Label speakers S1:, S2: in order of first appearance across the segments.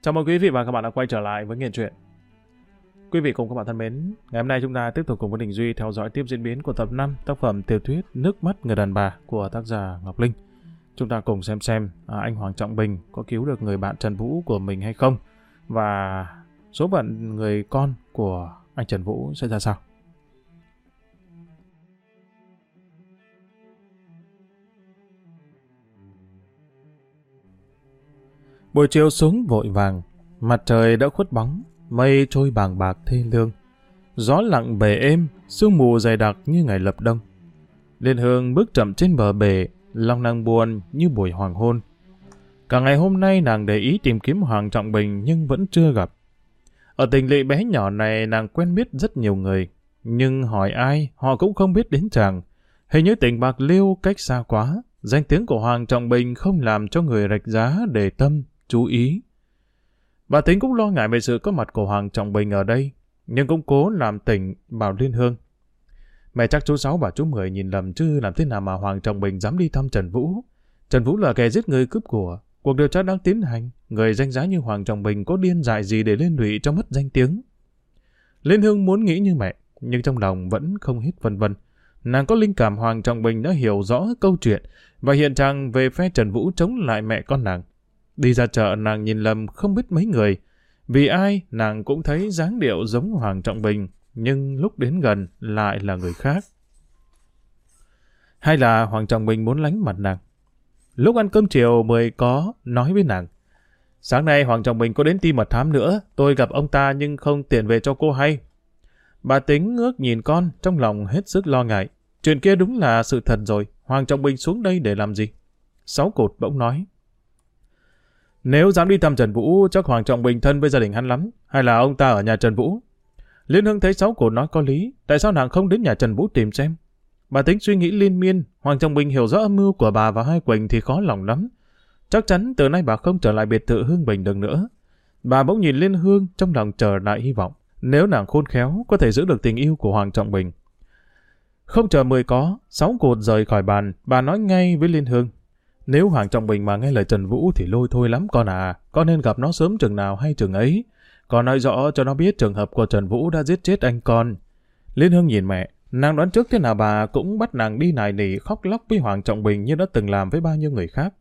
S1: Chào mừng quý vị và các bạn đã quay trở lại với Nghiện Truyện. Quý vị cùng các bạn thân mến, ngày hôm nay chúng ta tiếp tục cùng với Đình Duy theo dõi tiếp diễn biến của tập 5 tác phẩm tiểu thuyết Nước mắt người đàn bà của tác giả Ngọc Linh. Chúng ta cùng xem xem à, anh Hoàng Trọng Bình có cứu được người bạn Trần Vũ của mình hay không và số phận người con của anh Trần Vũ sẽ ra sao. Buổi chiều xuống vội vàng, mặt trời đã khuất bóng, mây trôi bàng bạc thê lương. Gió lặng bề êm, sương mù dày đặc như ngày lập đông. Liên Hương bước chậm trên bờ bể, lòng nàng buồn như buổi hoàng hôn. Cả ngày hôm nay nàng để ý tìm kiếm Hoàng Trọng Bình nhưng vẫn chưa gặp. Ở tình lỵ bé nhỏ này nàng quen biết rất nhiều người, nhưng hỏi ai họ cũng không biết đến chàng. Hình như tỉnh Bạc Liêu cách xa quá, danh tiếng của Hoàng Trọng Bình không làm cho người rạch giá để tâm, chú ý. Bà Tính cũng lo ngại về sự có mặt của Hoàng Trọng Bình ở đây, nhưng cũng cố làm tỉnh bảo Liên Hương. Mẹ chắc chú Sáu và chú Mười nhìn lầm chứ làm thế nào mà Hoàng Trọng Bình dám đi thăm Trần Vũ. Trần Vũ là kẻ giết người cướp của. Cuộc điều tra đang tiến hành. Người danh giá như Hoàng Trọng Bình có điên dại gì để liên lụy cho mất danh tiếng. Liên Hương muốn nghĩ như mẹ, nhưng trong lòng vẫn không hết vân vân. Nàng có linh cảm Hoàng Trọng Bình đã hiểu rõ câu chuyện và hiện trạng về phe Trần Vũ chống lại mẹ con nàng. Đi ra chợ nàng nhìn lầm không biết mấy người. Vì ai nàng cũng thấy dáng điệu giống Hoàng Trọng Bình, nhưng lúc đến gần lại là người khác. Hay là Hoàng Trọng Bình muốn lánh mặt nàng? Lúc ăn cơm chiều mới có nói với nàng. Sáng nay Hoàng Trọng Bình có đến ti mật thám nữa, tôi gặp ông ta nhưng không tiền về cho cô hay. Bà tính ngước nhìn con, trong lòng hết sức lo ngại. Chuyện kia đúng là sự thật rồi, Hoàng Trọng Bình xuống đây để làm gì? Sáu cột bỗng nói. Nếu dám đi thăm Trần Vũ, chắc Hoàng Trọng Bình thân với gia đình hắn lắm. Hay là ông ta ở nhà Trần Vũ? Liên Hương thấy sáu cổ nói có lý. Tại sao nàng không đến nhà Trần Vũ tìm xem? Bà tính suy nghĩ liên miên. Hoàng Trọng Bình hiểu rõ âm mưu của bà và hai Quỳnh thì khó lòng lắm. Chắc chắn từ nay bà không trở lại biệt thự Hương Bình được nữa. Bà bỗng nhìn Liên Hương trong lòng chờ lại hy vọng. Nếu nàng khôn khéo, có thể giữ được tình yêu của Hoàng Trọng Bình. Không chờ mười có, sáu cột rời khỏi bàn, bà nói ngay với Liên Hương. Nếu Hoàng Trọng Bình mà nghe lời Trần Vũ thì lôi thôi lắm con à, con nên gặp nó sớm chừng nào hay chừng ấy. Con nói rõ cho nó biết trường hợp của Trần Vũ đã giết chết anh con. Liên Hương nhìn mẹ, nàng đoán trước thế nào bà cũng bắt nàng đi nài nỉ khóc lóc với Hoàng Trọng Bình như đã từng làm với bao nhiêu người khác.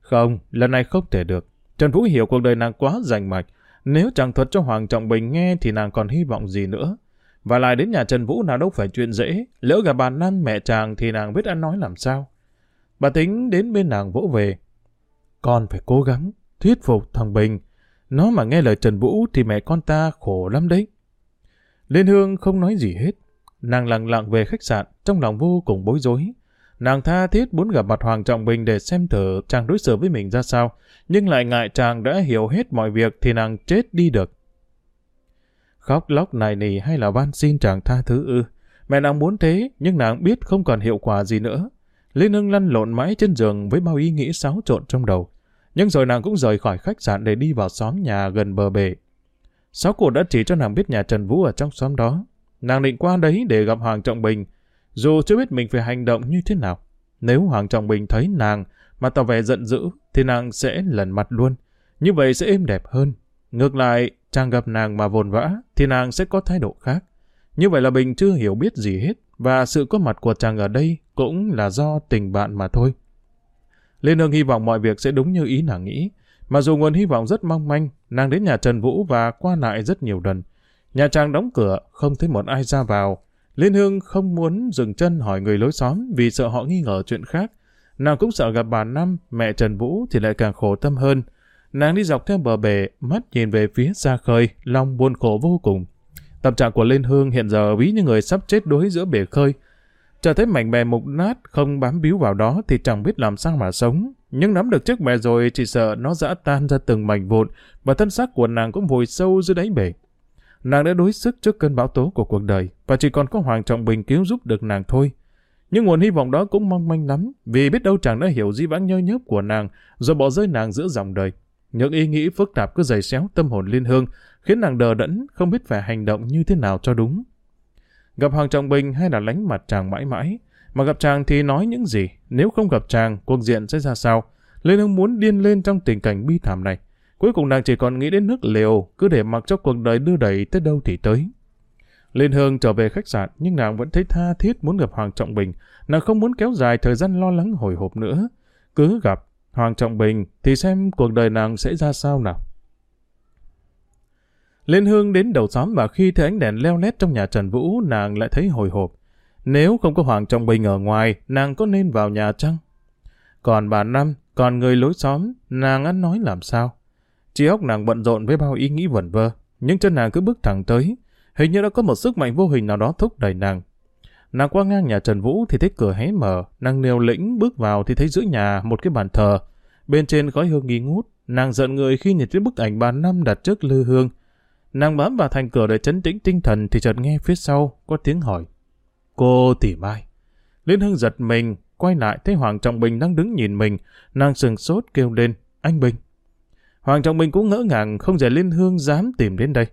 S1: Không, lần này không thể được. Trần Vũ hiểu cuộc đời nàng quá rành mạch. Nếu chẳng thuật cho Hoàng Trọng Bình nghe thì nàng còn hy vọng gì nữa. Và lại đến nhà Trần Vũ nào đâu phải chuyện dễ. Lỡ gặp bà năn mẹ chàng thì nàng biết ăn nói làm sao. Bà tính đến bên nàng vỗ về. Con phải cố gắng, thuyết phục thằng Bình. Nó mà nghe lời Trần Vũ thì mẹ con ta khổ lắm đấy. Liên Hương không nói gì hết. Nàng lặng lặng về khách sạn, trong lòng vô cùng bối rối. Nàng tha thiết muốn gặp mặt Hoàng Trọng Bình để xem thử chàng đối xử với mình ra sao, nhưng lại ngại chàng đã hiểu hết mọi việc thì nàng chết đi được. Khóc lóc này nỉ hay là van xin chàng tha thứ ư? Mẹ nàng muốn thế, nhưng nàng biết không còn hiệu quả gì nữa. Liên Hương lăn lộn mãi trên giường với bao ý nghĩ xáo trộn trong đầu. Nhưng rồi nàng cũng rời khỏi khách sạn để đi vào xóm nhà gần bờ bể. Sáu cụ đã chỉ cho nàng biết nhà Trần Vũ ở trong xóm đó. Nàng định qua đấy để gặp Hoàng Trọng Bình, dù chưa biết mình phải hành động như thế nào. Nếu Hoàng Trọng Bình thấy nàng mà tỏ vẻ giận dữ, thì nàng sẽ lần mặt luôn. Như vậy sẽ êm đẹp hơn. Ngược lại, chàng gặp nàng mà vồn vã, thì nàng sẽ có thái độ khác. Như vậy là Bình chưa hiểu biết gì hết, và sự có mặt của chàng ở đây cũng là do tình bạn mà thôi. Liên Hương hy vọng mọi việc sẽ đúng như ý nàng nghĩ. Mà dù nguồn hy vọng rất mong manh, nàng đến nhà Trần Vũ và qua lại rất nhiều lần. Nhà chàng đóng cửa, không thấy một ai ra vào. Liên Hương không muốn dừng chân hỏi người lối xóm vì sợ họ nghi ngờ chuyện khác. Nàng cũng sợ gặp bà Năm, mẹ Trần Vũ thì lại càng khổ tâm hơn. Nàng đi dọc theo bờ bể, mắt nhìn về phía xa khơi, lòng buồn khổ vô cùng. Tâm trạng của Liên Hương hiện giờ ví như người sắp chết đuối giữa bể khơi. Chờ thấy mảnh bè mục nát, không bám víu vào đó thì chẳng biết làm sao mà sống. Nhưng nắm được chiếc bè rồi chỉ sợ nó dã tan ra từng mảnh vụn và thân xác của nàng cũng vùi sâu dưới đáy bể. Nàng đã đối sức trước cơn bão tố của cuộc đời và chỉ còn có Hoàng Trọng Bình cứu giúp được nàng thôi. Nhưng nguồn hy vọng đó cũng mong manh lắm vì biết đâu chàng đã hiểu di vãng nhơ nhớp của nàng rồi bỏ rơi nàng giữa dòng đời. Những ý nghĩ phức tạp cứ dày xéo tâm hồn liên hương khiến nàng đờ đẫn không biết phải hành động như thế nào cho đúng. Gặp Hoàng Trọng Bình hay là lánh mặt chàng mãi mãi, mà gặp chàng thì nói những gì, nếu không gặp chàng, cuộc diện sẽ ra sao. Lê Hương muốn điên lên trong tình cảnh bi thảm này. Cuối cùng nàng chỉ còn nghĩ đến nước liều, cứ để mặc cho cuộc đời đưa đẩy tới đâu thì tới. Liên Hương trở về khách sạn, nhưng nàng vẫn thấy tha thiết muốn gặp Hoàng Trọng Bình. Nàng không muốn kéo dài thời gian lo lắng hồi hộp nữa. Cứ gặp Hoàng Trọng Bình thì xem cuộc đời nàng sẽ ra sao nào. Lên Hương đến đầu xóm và khi thấy ánh đèn leo lét trong nhà Trần Vũ, nàng lại thấy hồi hộp. Nếu không có Hoàng Trọng Bình ở ngoài, nàng có nên vào nhà chăng? Còn bà Năm, còn người lối xóm, nàng ăn nói làm sao? Chỉ óc nàng bận rộn với bao ý nghĩ vẩn vơ, nhưng chân nàng cứ bước thẳng tới. Hình như đã có một sức mạnh vô hình nào đó thúc đẩy nàng. Nàng qua ngang nhà Trần Vũ thì thấy cửa hé mở, nàng nêu lĩnh bước vào thì thấy giữa nhà một cái bàn thờ. Bên trên khói hương nghi ngút, nàng giận người khi nhìn thấy bức ảnh bà Năm đặt trước lư hương. Nàng bám vào thành cửa để chấn tĩnh tinh thần thì chợt nghe phía sau có tiếng hỏi. Cô tìm mai. Liên Hưng giật mình, quay lại thấy Hoàng Trọng Bình đang đứng nhìn mình, nàng sừng sốt kêu lên, anh Bình. Hoàng Trọng Bình cũng ngỡ ngàng không dè Liên Hương dám tìm đến đây.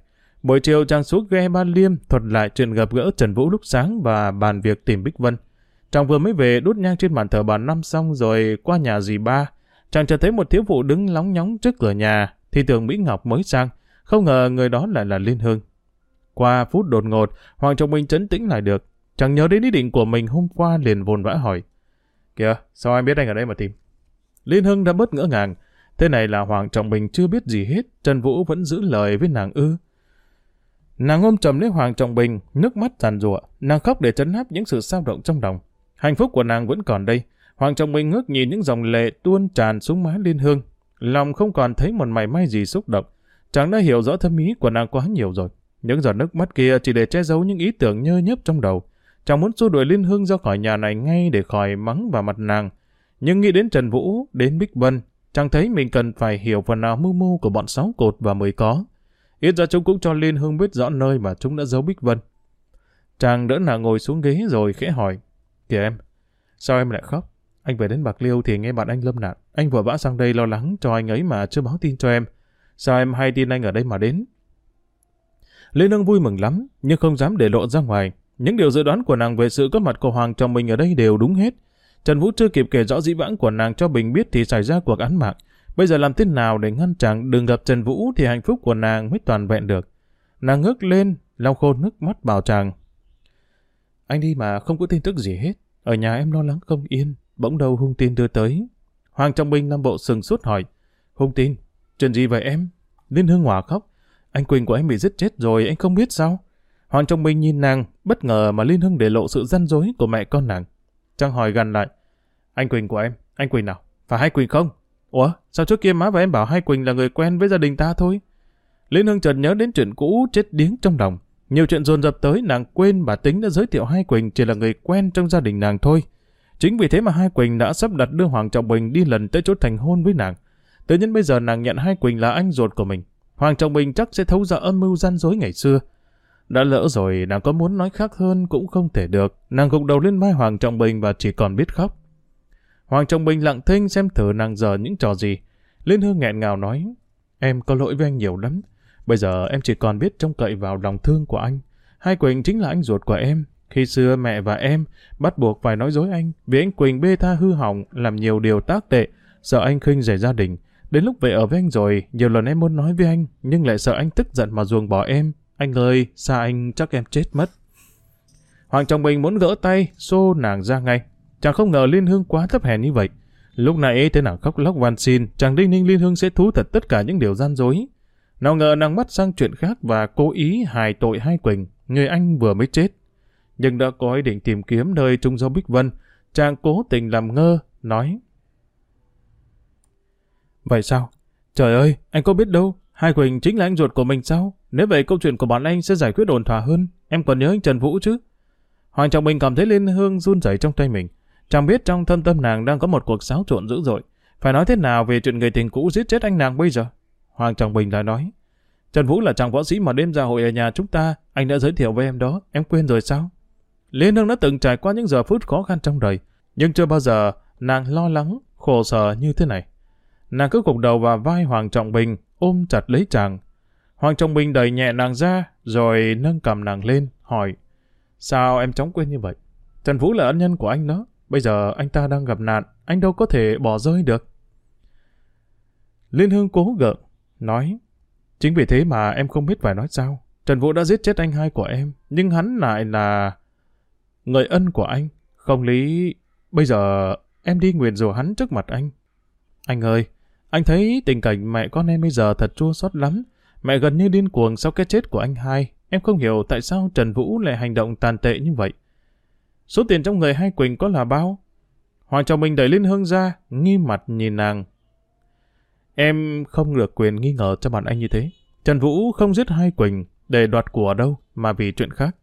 S1: Buổi chiều chàng xuống ghe Ba Liêm thuật lại chuyện gặp gỡ Trần Vũ lúc sáng và bàn việc tìm Bích Vân. Chàng vừa mới về đút nhang trên bàn thờ bà Năm xong rồi qua nhà dì ba. Chàng chợt thấy một thiếu phụ đứng lóng nhóng trước cửa nhà, thì tưởng Mỹ Ngọc mới sang. Không ngờ người đó lại là Liên Hương. Qua phút đột ngột, Hoàng Trọng Minh chấn tĩnh lại được. Chẳng nhớ đến ý định của mình hôm qua liền vồn vã hỏi. Kìa, sao anh biết anh ở đây mà tìm? Liên Hưng đã bớt ngỡ ngàng. Thế này là Hoàng Trọng Bình chưa biết gì hết. Trần Vũ vẫn giữ lời với nàng ư. Nàng ôm trầm lấy Hoàng Trọng Bình, nước mắt giàn rụa. Nàng khóc để chấn áp những sự sao động trong lòng. Hạnh phúc của nàng vẫn còn đây. Hoàng Trọng Bình ngước nhìn những dòng lệ tuôn tràn xuống má Liên Hương. Lòng không còn thấy một mảy may gì xúc động. Chàng đã hiểu rõ thâm ý của nàng quá nhiều rồi. Những giọt nước mắt kia chỉ để che giấu những ý tưởng nhơ nhớp trong đầu. Chàng muốn xua đuổi Liên Hương ra khỏi nhà này ngay để khỏi mắng vào mặt nàng. Nhưng nghĩ đến Trần Vũ, đến Bích Vân, chàng thấy mình cần phải hiểu phần nào mưu mô của bọn sáu cột và mới có. Ít ra chúng cũng cho Liên Hương biết rõ nơi mà chúng đã giấu Bích Vân. Chàng đỡ nàng ngồi xuống ghế rồi khẽ hỏi. Kìa em, sao em lại khóc? Anh về đến Bạc Liêu thì nghe bạn anh lâm nạn. Anh vừa vã sang đây lo lắng cho anh ấy mà chưa báo tin cho em. Sao em hay tin anh ở đây mà đến? Lê Nương vui mừng lắm, nhưng không dám để lộ ra ngoài. Những điều dự đoán của nàng về sự có mặt của Hoàng trong mình ở đây đều đúng hết. Trần Vũ chưa kịp kể rõ dĩ vãng của nàng cho Bình biết thì xảy ra cuộc án mạng. Bây giờ làm thế nào để ngăn chặn đừng gặp Trần Vũ thì hạnh phúc của nàng mới toàn vẹn được. Nàng ngước lên, lau khô nước mắt bảo chàng. Anh đi mà không có tin tức gì hết. Ở nhà em lo lắng không yên, bỗng đầu hung tin đưa tới. Hoàng Trọng Bình Nam Bộ sừng suốt hỏi. Hung tin, chuyện gì vậy em? Liên Hương Hòa khóc. Anh Quỳnh của em bị giết chết rồi, anh không biết sao? Hoàng Trọng Bình nhìn nàng, bất ngờ mà Liên hương để lộ sự gian dối của mẹ con nàng. Trang hỏi gần lại. Anh Quỳnh của em, anh Quỳnh nào? Phải hai Quỳnh không? Ủa, sao trước kia má và em bảo hai Quỳnh là người quen với gia đình ta thôi? Liên hương chợt nhớ đến chuyện cũ chết điếng trong lòng. Nhiều chuyện dồn dập tới nàng quên bà tính đã giới thiệu hai Quỳnh chỉ là người quen trong gia đình nàng thôi. Chính vì thế mà hai Quỳnh đã sắp đặt đưa Hoàng Trọng Bình đi lần tới chỗ thành hôn với nàng. Tự nhiên bây giờ nàng nhận hai Quỳnh là anh ruột của mình. Hoàng Trọng Bình chắc sẽ thấu ra âm mưu gian dối ngày xưa. Đã lỡ rồi, nàng có muốn nói khác hơn cũng không thể được. Nàng gục đầu lên mai Hoàng Trọng Bình và chỉ còn biết khóc. Hoàng Trọng Bình lặng thinh xem thử nàng giờ những trò gì. Liên Hương nghẹn ngào nói, em có lỗi với anh nhiều lắm. Bây giờ em chỉ còn biết trông cậy vào lòng thương của anh. Hai Quỳnh chính là anh ruột của em. Khi xưa mẹ và em bắt buộc phải nói dối anh vì anh Quỳnh bê tha hư hỏng, làm nhiều điều tác tệ, sợ anh khinh rẻ gia đình. Đến lúc về ở với anh rồi, nhiều lần em muốn nói với anh, nhưng lại sợ anh tức giận mà ruồng bỏ em. Anh ơi, xa anh chắc em chết mất. Hoàng Trọng Bình muốn gỡ tay, xô nàng ra ngay. Chàng không ngờ Liên Hương quá thấp hèn như vậy. Lúc nãy thế nàng khóc lóc van xin, chàng đinh ninh Liên Hương sẽ thú thật tất cả những điều gian dối. Nào ngờ nàng bắt sang chuyện khác và cố ý hài tội hai Quỳnh, người anh vừa mới chết. Nhưng đã có ý định tìm kiếm nơi trung do Bích Vân, chàng cố tình làm ngơ, nói. Vậy sao? Trời ơi, anh có biết đâu, hai Quỳnh chính là anh ruột của mình sao? Nếu vậy câu chuyện của bọn anh sẽ giải quyết ổn thỏa hơn. Em còn nhớ anh Trần Vũ chứ? Hoàng Trọng Bình cảm thấy Liên Hương run rẩy trong tay mình. Chẳng biết trong thâm tâm nàng đang có một cuộc xáo trộn dữ dội. Phải nói thế nào về chuyện người tình cũ giết chết anh nàng bây giờ? Hoàng Trọng Bình lại nói. Trần Vũ là chàng võ sĩ mà đêm ra hội ở nhà chúng ta. Anh đã giới thiệu với em đó. Em quên rồi sao? Liên Hương đã từng trải qua những giờ phút khó khăn trong đời. Nhưng chưa bao giờ nàng lo lắng, khổ sở như thế này. Nàng cứ gục đầu vào vai Hoàng Trọng Bình, ôm chặt lấy chàng, Hoàng Trọng Bình đẩy nhẹ nàng ra, rồi nâng cầm nàng lên, hỏi, sao em chóng quên như vậy? Trần Vũ là ân nhân của anh đó, bây giờ anh ta đang gặp nạn, anh đâu có thể bỏ rơi được. Liên Hương cố gượng, Nói, chính vì thế mà em không biết phải nói sao. Trần Vũ đã giết chết anh hai của em, nhưng hắn lại là người ân của anh. Không lý, bây giờ em đi nguyền rủa hắn trước mặt anh. Anh ơi, anh thấy tình cảnh mẹ con em bây giờ thật chua xót lắm. Mẹ gần như điên cuồng sau cái chết của anh hai. Em không hiểu tại sao Trần Vũ lại hành động tàn tệ như vậy. Số tiền trong người hai Quỳnh có là bao? Hoàng Trọng Minh đẩy Liên Hương ra, nghi mặt nhìn nàng. Em không được quyền nghi ngờ cho bạn anh như thế. Trần Vũ không giết hai Quỳnh để đoạt của đâu, mà vì chuyện khác.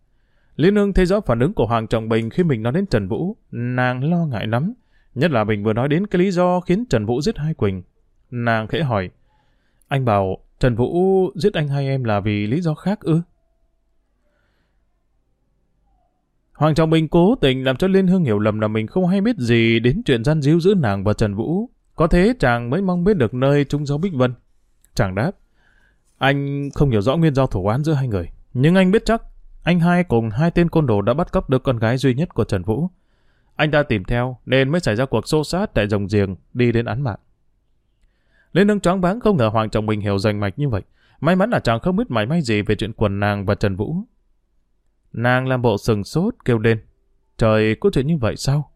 S1: Liên Hương thấy rõ phản ứng của Hoàng Trọng Bình khi mình nói đến Trần Vũ, nàng lo ngại lắm. Nhất là mình vừa nói đến cái lý do khiến Trần Vũ giết hai Quỳnh. Nàng khẽ hỏi, anh bảo Trần Vũ giết anh hai em là vì lý do khác ư? Hoàng Trọng Bình cố tình làm cho Liên Hương hiểu lầm là mình không hay biết gì đến chuyện gian díu giữa nàng và Trần Vũ. Có thế chàng mới mong biết được nơi trung giấu Bích Vân. Chàng đáp, anh không hiểu rõ nguyên do thủ án giữa hai người. Nhưng anh biết chắc, anh hai cùng hai tên côn đồ đã bắt cóc được con gái duy nhất của Trần Vũ. Anh ta tìm theo nên mới xảy ra cuộc xô sát tại dòng giềng đi đến án mạng. Lê Hương choáng váng không ngờ Hoàng chồng mình hiểu rành mạch như vậy. May mắn là chàng không biết mảy may gì về chuyện quần nàng và Trần Vũ. Nàng làm bộ sừng sốt kêu lên. Trời, có chuyện như vậy sao?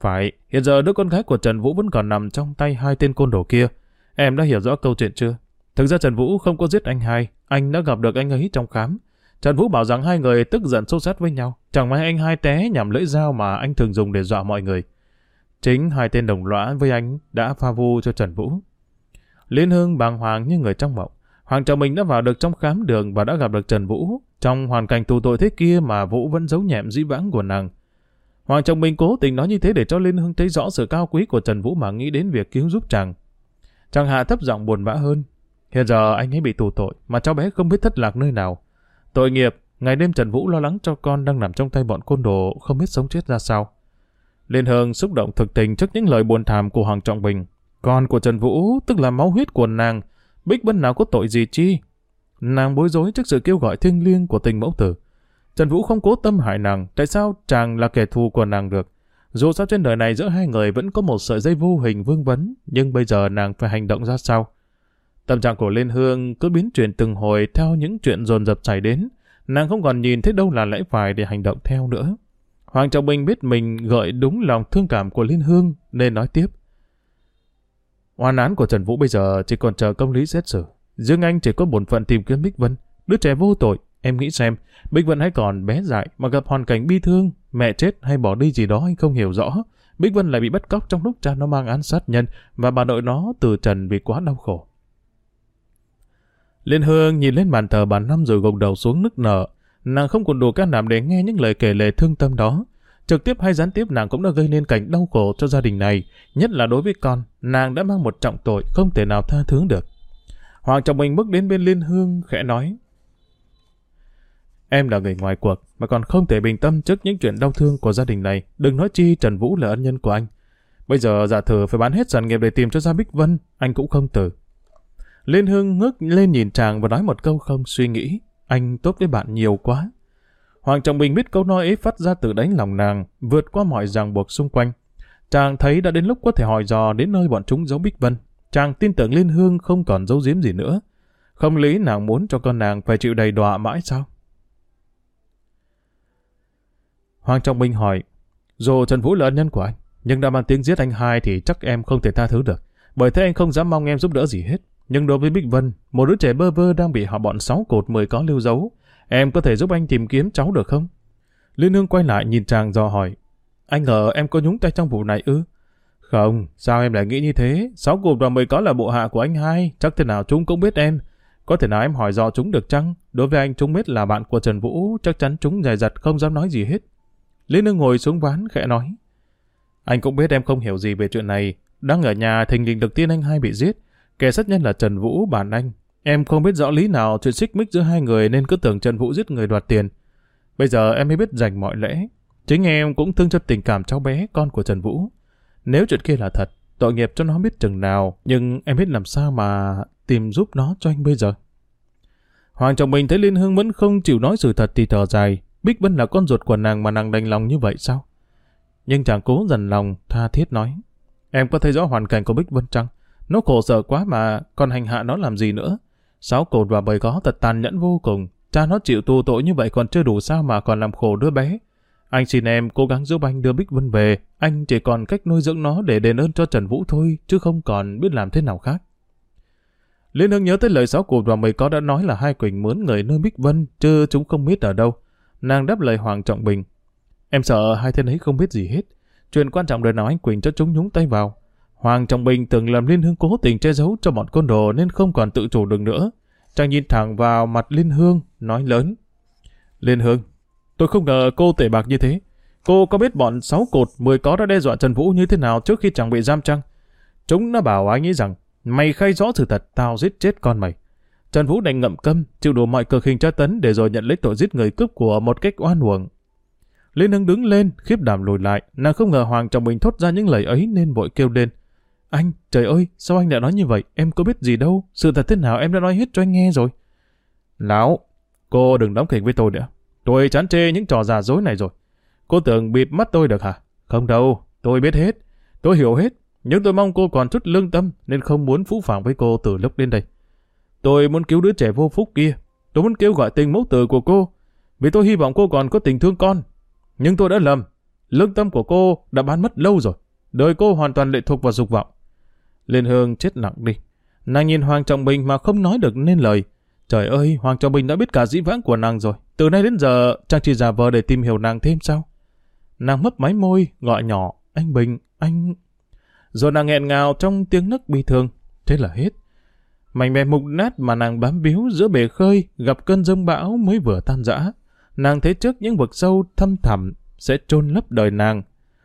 S1: Phải, hiện giờ đứa con gái của Trần Vũ vẫn còn nằm trong tay hai tên côn đồ kia. Em đã hiểu rõ câu chuyện chưa? Thực ra Trần Vũ không có giết anh hai, anh đã gặp được anh ấy trong khám. Trần Vũ bảo rằng hai người tức giận xô sát với nhau. Chẳng may anh hai té nhằm lưỡi dao mà anh thường dùng để dọa mọi người. Chính hai tên đồng lõa với anh đã pha vu cho Trần Vũ. Liên Hương bàng hoàng như người trong mộng. Hoàng Trọng Minh đã vào được trong khám đường và đã gặp được Trần Vũ. Trong hoàn cảnh tù tội thế kia mà Vũ vẫn giấu nhẹm dĩ vãng của nàng. Hoàng Trọng Minh cố tình nói như thế để cho Liên Hương thấy rõ sự cao quý của Trần Vũ mà nghĩ đến việc cứu giúp chàng. Chàng hạ thấp giọng buồn bã hơn. Hiện giờ anh ấy bị tù tội mà cháu bé không biết thất lạc nơi nào. Tội nghiệp, ngày đêm Trần Vũ lo lắng cho con đang nằm trong tay bọn côn đồ không biết sống chết ra sao. Liên Hương xúc động thực tình trước những lời buồn thảm của Hoàng Trọng Bình. Con của Trần Vũ, tức là máu huyết của nàng, Bích Vân nào có tội gì chi? Nàng bối rối trước sự kêu gọi thiêng liêng của tình mẫu tử. Trần Vũ không cố tâm hại nàng, tại sao chàng là kẻ thù của nàng được? Dù sao trên đời này giữa hai người vẫn có một sợi dây vô hình vương vấn, nhưng bây giờ nàng phải hành động ra sao? Tâm trạng của Liên Hương cứ biến chuyển từng hồi theo những chuyện dồn dập xảy đến. Nàng không còn nhìn thấy đâu là lẽ phải để hành động theo nữa. Hoàng Trọng Bình biết mình gợi đúng lòng thương cảm của Liên Hương nên nói tiếp. Oan án của Trần Vũ bây giờ chỉ còn chờ công lý xét xử. Dương Anh chỉ có bổn phận tìm kiếm Bích Vân. Đứa trẻ vô tội, em nghĩ xem, Bích Vân hay còn bé dại mà gặp hoàn cảnh bi thương, mẹ chết hay bỏ đi gì đó anh không hiểu rõ. Bích Vân lại bị bắt cóc trong lúc cha nó mang án sát nhân và bà nội nó từ trần vì quá đau khổ. Liên Hương nhìn lên bàn thờ bà Năm rồi gục đầu xuống nức nở. Nàng không còn đủ can đảm để nghe những lời kể lệ thương tâm đó. Trực tiếp hay gián tiếp nàng cũng đã gây nên cảnh đau khổ cho gia đình này, nhất là đối với con, nàng đã mang một trọng tội không thể nào tha thứ được. Hoàng Trọng Bình bước đến bên Liên Hương khẽ nói. Em là người ngoài cuộc, mà còn không thể bình tâm trước những chuyện đau thương của gia đình này. Đừng nói chi Trần Vũ là ân nhân của anh. Bây giờ giả thử phải bán hết sản nghiệp để tìm cho ra Bích Vân, anh cũng không từ. Liên Hương ngước lên nhìn chàng và nói một câu không suy nghĩ. Anh tốt với bạn nhiều quá. Hoàng Trọng Bình biết câu nói ấy phát ra từ đánh lòng nàng, vượt qua mọi ràng buộc xung quanh. Chàng thấy đã đến lúc có thể hỏi dò đến nơi bọn chúng giấu Bích Vân. Chàng tin tưởng Liên Hương không còn giấu giếm gì nữa. Không lý nàng muốn cho con nàng phải chịu đầy đọa mãi sao? Hoàng Trọng Bình hỏi, dù Trần Vũ là ân nhân của anh, nhưng đã mang tiếng giết anh hai thì chắc em không thể tha thứ được. Bởi thế anh không dám mong em giúp đỡ gì hết. Nhưng đối với Bích Vân, một đứa trẻ bơ vơ đang bị họ bọn sáu cột mười có lưu dấu em có thể giúp anh tìm kiếm cháu được không? Liên Hương quay lại nhìn chàng dò hỏi, anh ngờ em có nhúng tay trong vụ này ư? Không, sao em lại nghĩ như thế? Sáu cột và mười có là bộ hạ của anh hai, chắc thế nào chúng cũng biết em. Có thể nào em hỏi dò chúng được chăng? Đối với anh chúng biết là bạn của Trần Vũ, chắc chắn chúng dài dặt không dám nói gì hết. Liên Hương ngồi xuống ván khẽ nói. Anh cũng biết em không hiểu gì về chuyện này. Đang ở nhà thình lình được tiên anh hai bị giết. Kẻ sát nhân là Trần Vũ, bản anh. Em không biết rõ lý nào chuyện xích mích giữa hai người nên cứ tưởng Trần Vũ giết người đoạt tiền. Bây giờ em mới biết dành mọi lẽ, Chính em cũng thương cho tình cảm cháu bé, con của Trần Vũ. Nếu chuyện kia là thật, tội nghiệp cho nó biết chừng nào, nhưng em biết làm sao mà tìm giúp nó cho anh bây giờ. Hoàng chồng mình thấy Liên Hương vẫn không chịu nói sự thật thì thở dài. Bích Vân là con ruột của nàng mà nàng đành lòng như vậy sao? Nhưng chàng cố dần lòng, tha thiết nói. Em có thấy rõ hoàn cảnh của Bích Vân chăng? Nó khổ sở quá mà, còn hành hạ nó làm gì nữa. Sáu cột và bầy có thật tàn nhẫn vô cùng. Cha nó chịu tù tội như vậy còn chưa đủ sao mà còn làm khổ đứa bé. Anh xin em cố gắng giúp anh đưa Bích Vân về. Anh chỉ còn cách nuôi dưỡng nó để đền ơn cho Trần Vũ thôi, chứ không còn biết làm thế nào khác. Liên Hương nhớ tới lời sáu cụt và mày có đã nói là hai Quỳnh mướn người nơi Bích Vân, chứ chúng không biết ở đâu. Nàng đáp lời Hoàng Trọng Bình. Em sợ hai tên ấy không biết gì hết. Chuyện quan trọng đời nào anh Quỳnh cho chúng nhúng tay vào. Hoàng Trọng Bình từng làm Liên Hương cố tình che giấu cho bọn côn đồ nên không còn tự chủ được nữa. Chàng nhìn thẳng vào mặt Liên Hương, nói lớn. Liên Hương, tôi không ngờ cô tể bạc như thế. Cô có biết bọn sáu cột, mười có đã đe dọa Trần Vũ như thế nào trước khi chàng bị giam chăng? Chúng nó bảo anh ấy rằng Mày khai rõ sự thật, tao giết chết con mày. Trần Vũ đành ngậm câm, chịu đủ mọi cực hình tra tấn để rồi nhận lấy tội giết người cướp của một cách oan uổng. Liên Hưng đứng lên, khiếp đảm lùi lại, nàng không ngờ Hoàng Trọng Bình thốt ra những lời ấy nên vội kêu lên. Anh, trời ơi, sao anh lại nói như vậy? Em có biết gì đâu, sự thật thế nào em đã nói hết cho anh nghe rồi. Lão, cô đừng đóng kịch với tôi nữa. Tôi chán chê những trò giả dối này rồi. Cô tưởng bịt mắt tôi được hả? Không đâu, tôi biết hết. Tôi hiểu hết. Nhưng tôi mong cô còn chút lương tâm nên không muốn phũ phàng với cô từ lúc đến đây. Tôi muốn cứu đứa trẻ vô phúc kia. Tôi muốn kêu gọi tình mẫu tử của cô. Vì tôi hy vọng cô còn có tình thương con. Nhưng tôi đã lầm. Lương tâm của cô đã bán mất lâu rồi. Đời cô hoàn toàn lệ thuộc vào dục vọng. Liên Hương chết nặng đi. Nàng nhìn Hoàng Trọng Bình mà không nói được nên lời. Trời ơi, Hoàng Trọng Bình đã biết cả dĩ vãng của nàng rồi. Từ nay đến giờ, chàng chỉ giả vờ để tìm hiểu nàng thêm sao? Nàng mấp máy môi, gọi nhỏ. Anh Bình, anh rồi nàng nghẹn ngào trong tiếng nấc bi thương. Thế là hết. Mảnh mẹ mục nát mà nàng bám biếu giữa bể khơi gặp cơn rông bão mới vừa tan rã. Nàng thấy trước những vực sâu thâm thẳm sẽ chôn lấp đời nàng.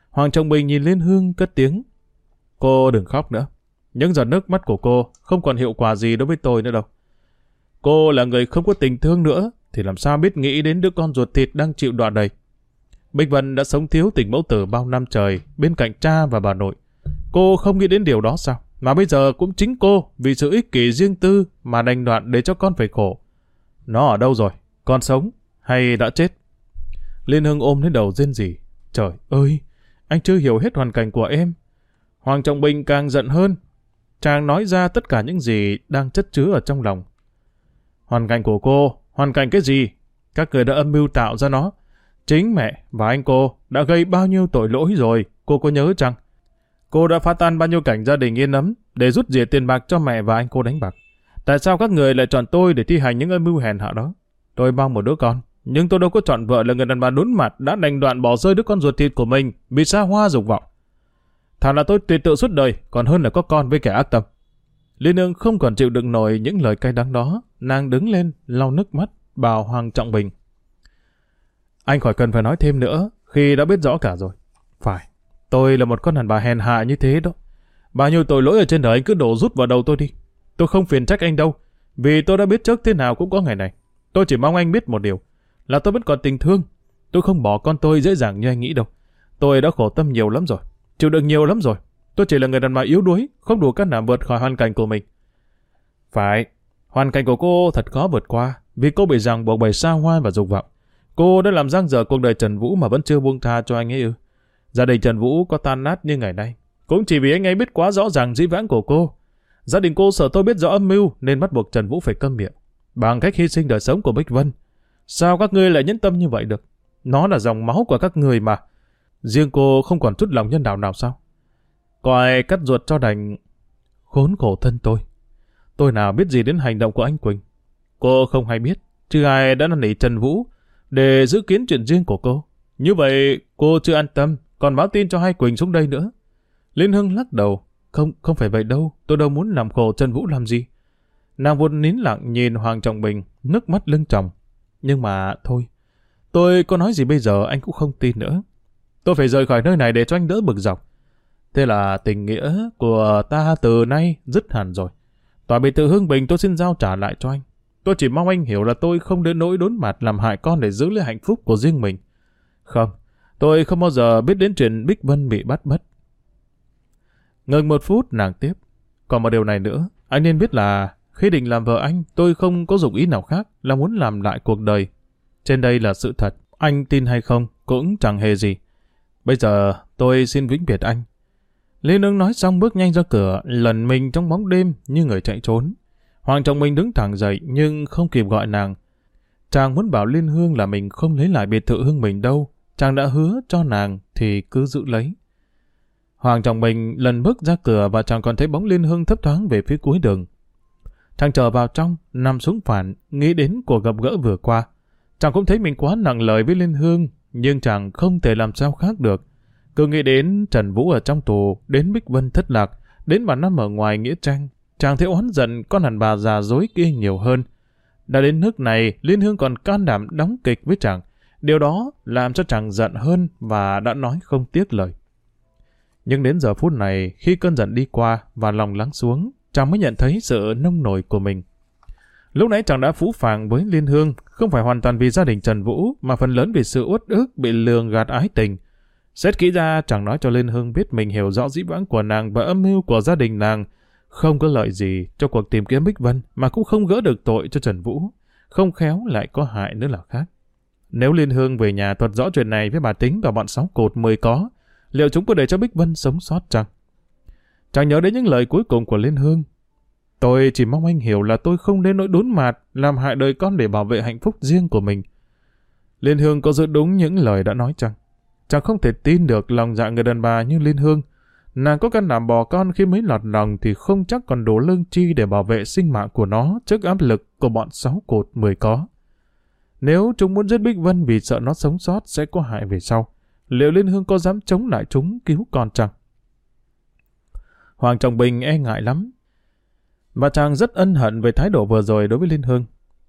S1: Hoàng Trọng Bình nhìn lên Hương cất tiếng. Cô đừng khóc nữa. Những giọt nước mắt của cô không còn hiệu quả gì đối với tôi nữa đâu. Cô là người không có tình thương nữa, thì làm sao biết nghĩ đến đứa con ruột thịt đang chịu đọa đầy. Bích Vân đã sống thiếu tình mẫu tử bao năm trời bên cạnh cha và bà nội. Cô không nghĩ đến điều đó sao? Mà bây giờ cũng chính cô, vì sự ích kỷ riêng tư mà đành đoạn để cho con phải khổ. Nó ở đâu rồi? Con sống? Hay đã chết? Liên Hưng ôm lên đầu rên rỉ. Trời ơi, anh chưa hiểu hết hoàn cảnh của em. Hoàng Trọng Bình càng giận hơn. Chàng nói ra tất cả những gì đang chất chứa ở trong lòng. Hoàn cảnh của cô, hoàn cảnh cái gì? Các người đã âm mưu tạo ra nó. Chính mẹ và anh cô đã gây bao nhiêu tội lỗi rồi, cô có nhớ chăng? Cô đã phá tan bao nhiêu cảnh gia đình yên ấm để rút rỉa tiền bạc cho mẹ và anh cô đánh bạc. Tại sao các người lại chọn tôi để thi hành những âm mưu hèn hạ đó? Tôi mong một đứa con, nhưng tôi đâu có chọn vợ là người đàn bà đốn mặt đã đành đoạn bỏ rơi đứa con ruột thịt của mình vì xa hoa dục vọng. Thà là tôi tuyệt tự suốt đời, còn hơn là có con với kẻ ác tâm. Liên Nương không còn chịu đựng nổi những lời cay đắng đó, nàng đứng lên, lau nước mắt, bảo Hoàng Trọng Bình. Anh khỏi cần phải nói thêm nữa, khi đã biết rõ cả rồi. Phải, Tôi là một con đàn bà hèn hạ như thế đó. Bao nhiêu tội lỗi ở trên đời anh cứ đổ rút vào đầu tôi đi. Tôi không phiền trách anh đâu, vì tôi đã biết trước thế nào cũng có ngày này. Tôi chỉ mong anh biết một điều, là tôi vẫn còn tình thương. Tôi không bỏ con tôi dễ dàng như anh nghĩ đâu. Tôi đã khổ tâm nhiều lắm rồi, chịu đựng nhiều lắm rồi. Tôi chỉ là người đàn bà yếu đuối, không đủ can đảm vượt khỏi hoàn cảnh của mình. Phải, hoàn cảnh của cô thật khó vượt qua, vì cô bị ràng buộc bởi xa hoa và dục vọng. Cô đã làm giang dở cuộc đời Trần Vũ mà vẫn chưa buông tha cho anh ấy ư. Gia đình Trần Vũ có tan nát như ngày nay. Cũng chỉ vì anh ấy biết quá rõ ràng dĩ vãng của cô. Gia đình cô sợ tôi biết rõ âm mưu nên bắt buộc Trần Vũ phải câm miệng. Bằng cách hy sinh đời sống của Bích Vân. Sao các ngươi lại nhẫn tâm như vậy được? Nó là dòng máu của các người mà. Riêng cô không còn chút lòng nhân đạo nào sao? Coi cắt ruột cho đành... Khốn khổ thân tôi. Tôi nào biết gì đến hành động của anh Quỳnh. Cô không hay biết, chứ ai đã năn nỉ Trần Vũ để giữ kiến chuyện riêng của cô. Như vậy, cô chưa an tâm, còn báo tin cho hai Quỳnh xuống đây nữa. Liên Hưng lắc đầu. Không, không phải vậy đâu, tôi đâu muốn làm khổ Trần Vũ làm gì. Nàng vốn nín lặng nhìn Hoàng Trọng Bình, nước mắt lưng tròng. Nhưng mà, thôi, tôi có nói gì bây giờ anh cũng không tin nữa. Tôi phải rời khỏi nơi này để cho anh đỡ bực dọc. Thế là tình nghĩa của ta từ nay dứt hẳn rồi. Tòa biệt thự hưng bình tôi xin giao trả lại cho anh. Tôi chỉ mong anh hiểu là tôi không đến nỗi đốn mặt làm hại con để giữ lấy hạnh phúc của riêng mình. Không, Tôi không bao giờ biết đến chuyện Bích Vân bị bắt mất. Ngừng một phút nàng tiếp. Còn một điều này nữa, anh nên biết là khi định làm vợ anh, tôi không có dụng ý nào khác là muốn làm lại cuộc đời. Trên đây là sự thật, anh tin hay không cũng chẳng hề gì. Bây giờ tôi xin vĩnh biệt anh. Liên Nương nói xong bước nhanh ra cửa, lần mình trong bóng đêm như người chạy trốn. Hoàng trọng mình đứng thẳng dậy nhưng không kịp gọi nàng. Chàng muốn bảo Liên Hương là mình không lấy lại biệt thự hương mình đâu. Chàng đã hứa cho nàng thì cứ giữ lấy. Hoàng trọng mình lần bước ra cửa và chàng còn thấy bóng Liên Hương thấp thoáng về phía cuối đường. Chàng trở vào trong, nằm xuống phản, nghĩ đến cuộc gặp gỡ vừa qua. Chàng cũng thấy mình quá nặng lời với Liên Hương, nhưng chàng không thể làm sao khác được. Cứ nghĩ đến Trần Vũ ở trong tù, đến Bích Vân thất lạc, đến bà Năm ở ngoài Nghĩa Trang. Chàng thấy oán giận con hẳn bà già dối kia nhiều hơn. Đã đến nước này, Liên Hương còn can đảm đóng kịch với chàng. Điều đó làm cho chàng giận hơn và đã nói không tiếc lời. Nhưng đến giờ phút này, khi cơn giận đi qua và lòng lắng xuống, chàng mới nhận thấy sự nông nổi của mình. Lúc nãy chàng đã phũ phàng với Liên Hương, không phải hoàn toàn vì gia đình Trần Vũ, mà phần lớn vì sự uất ức bị lường gạt ái tình. Xét kỹ ra, chàng nói cho Liên Hương biết mình hiểu rõ dĩ vãng của nàng và âm mưu của gia đình nàng, không có lợi gì cho cuộc tìm kiếm Bích Vân, mà cũng không gỡ được tội cho Trần Vũ. Không khéo lại có hại nữa là khác. Nếu Liên Hương về nhà thuật rõ chuyện này với bà Tính và bọn sáu cột mười có, liệu chúng có để cho Bích Vân sống sót chăng? Chàng nhớ đến những lời cuối cùng của Liên Hương. Tôi chỉ mong anh hiểu là tôi không đến nỗi đốn mạt, làm hại đời con để bảo vệ hạnh phúc riêng của mình. Liên Hương có giữ đúng những lời đã nói chăng? Chàng không thể tin được lòng dạ người đàn bà như Liên Hương. Nàng có căn đảm bỏ con khi mới lọt lòng thì không chắc còn đủ lương chi để bảo vệ sinh mạng của nó trước áp lực của bọn sáu cột mười có. Nếu chúng muốn giết Bích Vân vì sợ nó sống sót sẽ có hại về sau, liệu Liên Hương có dám chống lại chúng cứu con chăng? Hoàng Trọng Bình e ngại lắm. Và chàng rất ân hận về thái độ vừa rồi đối với Liên Hương.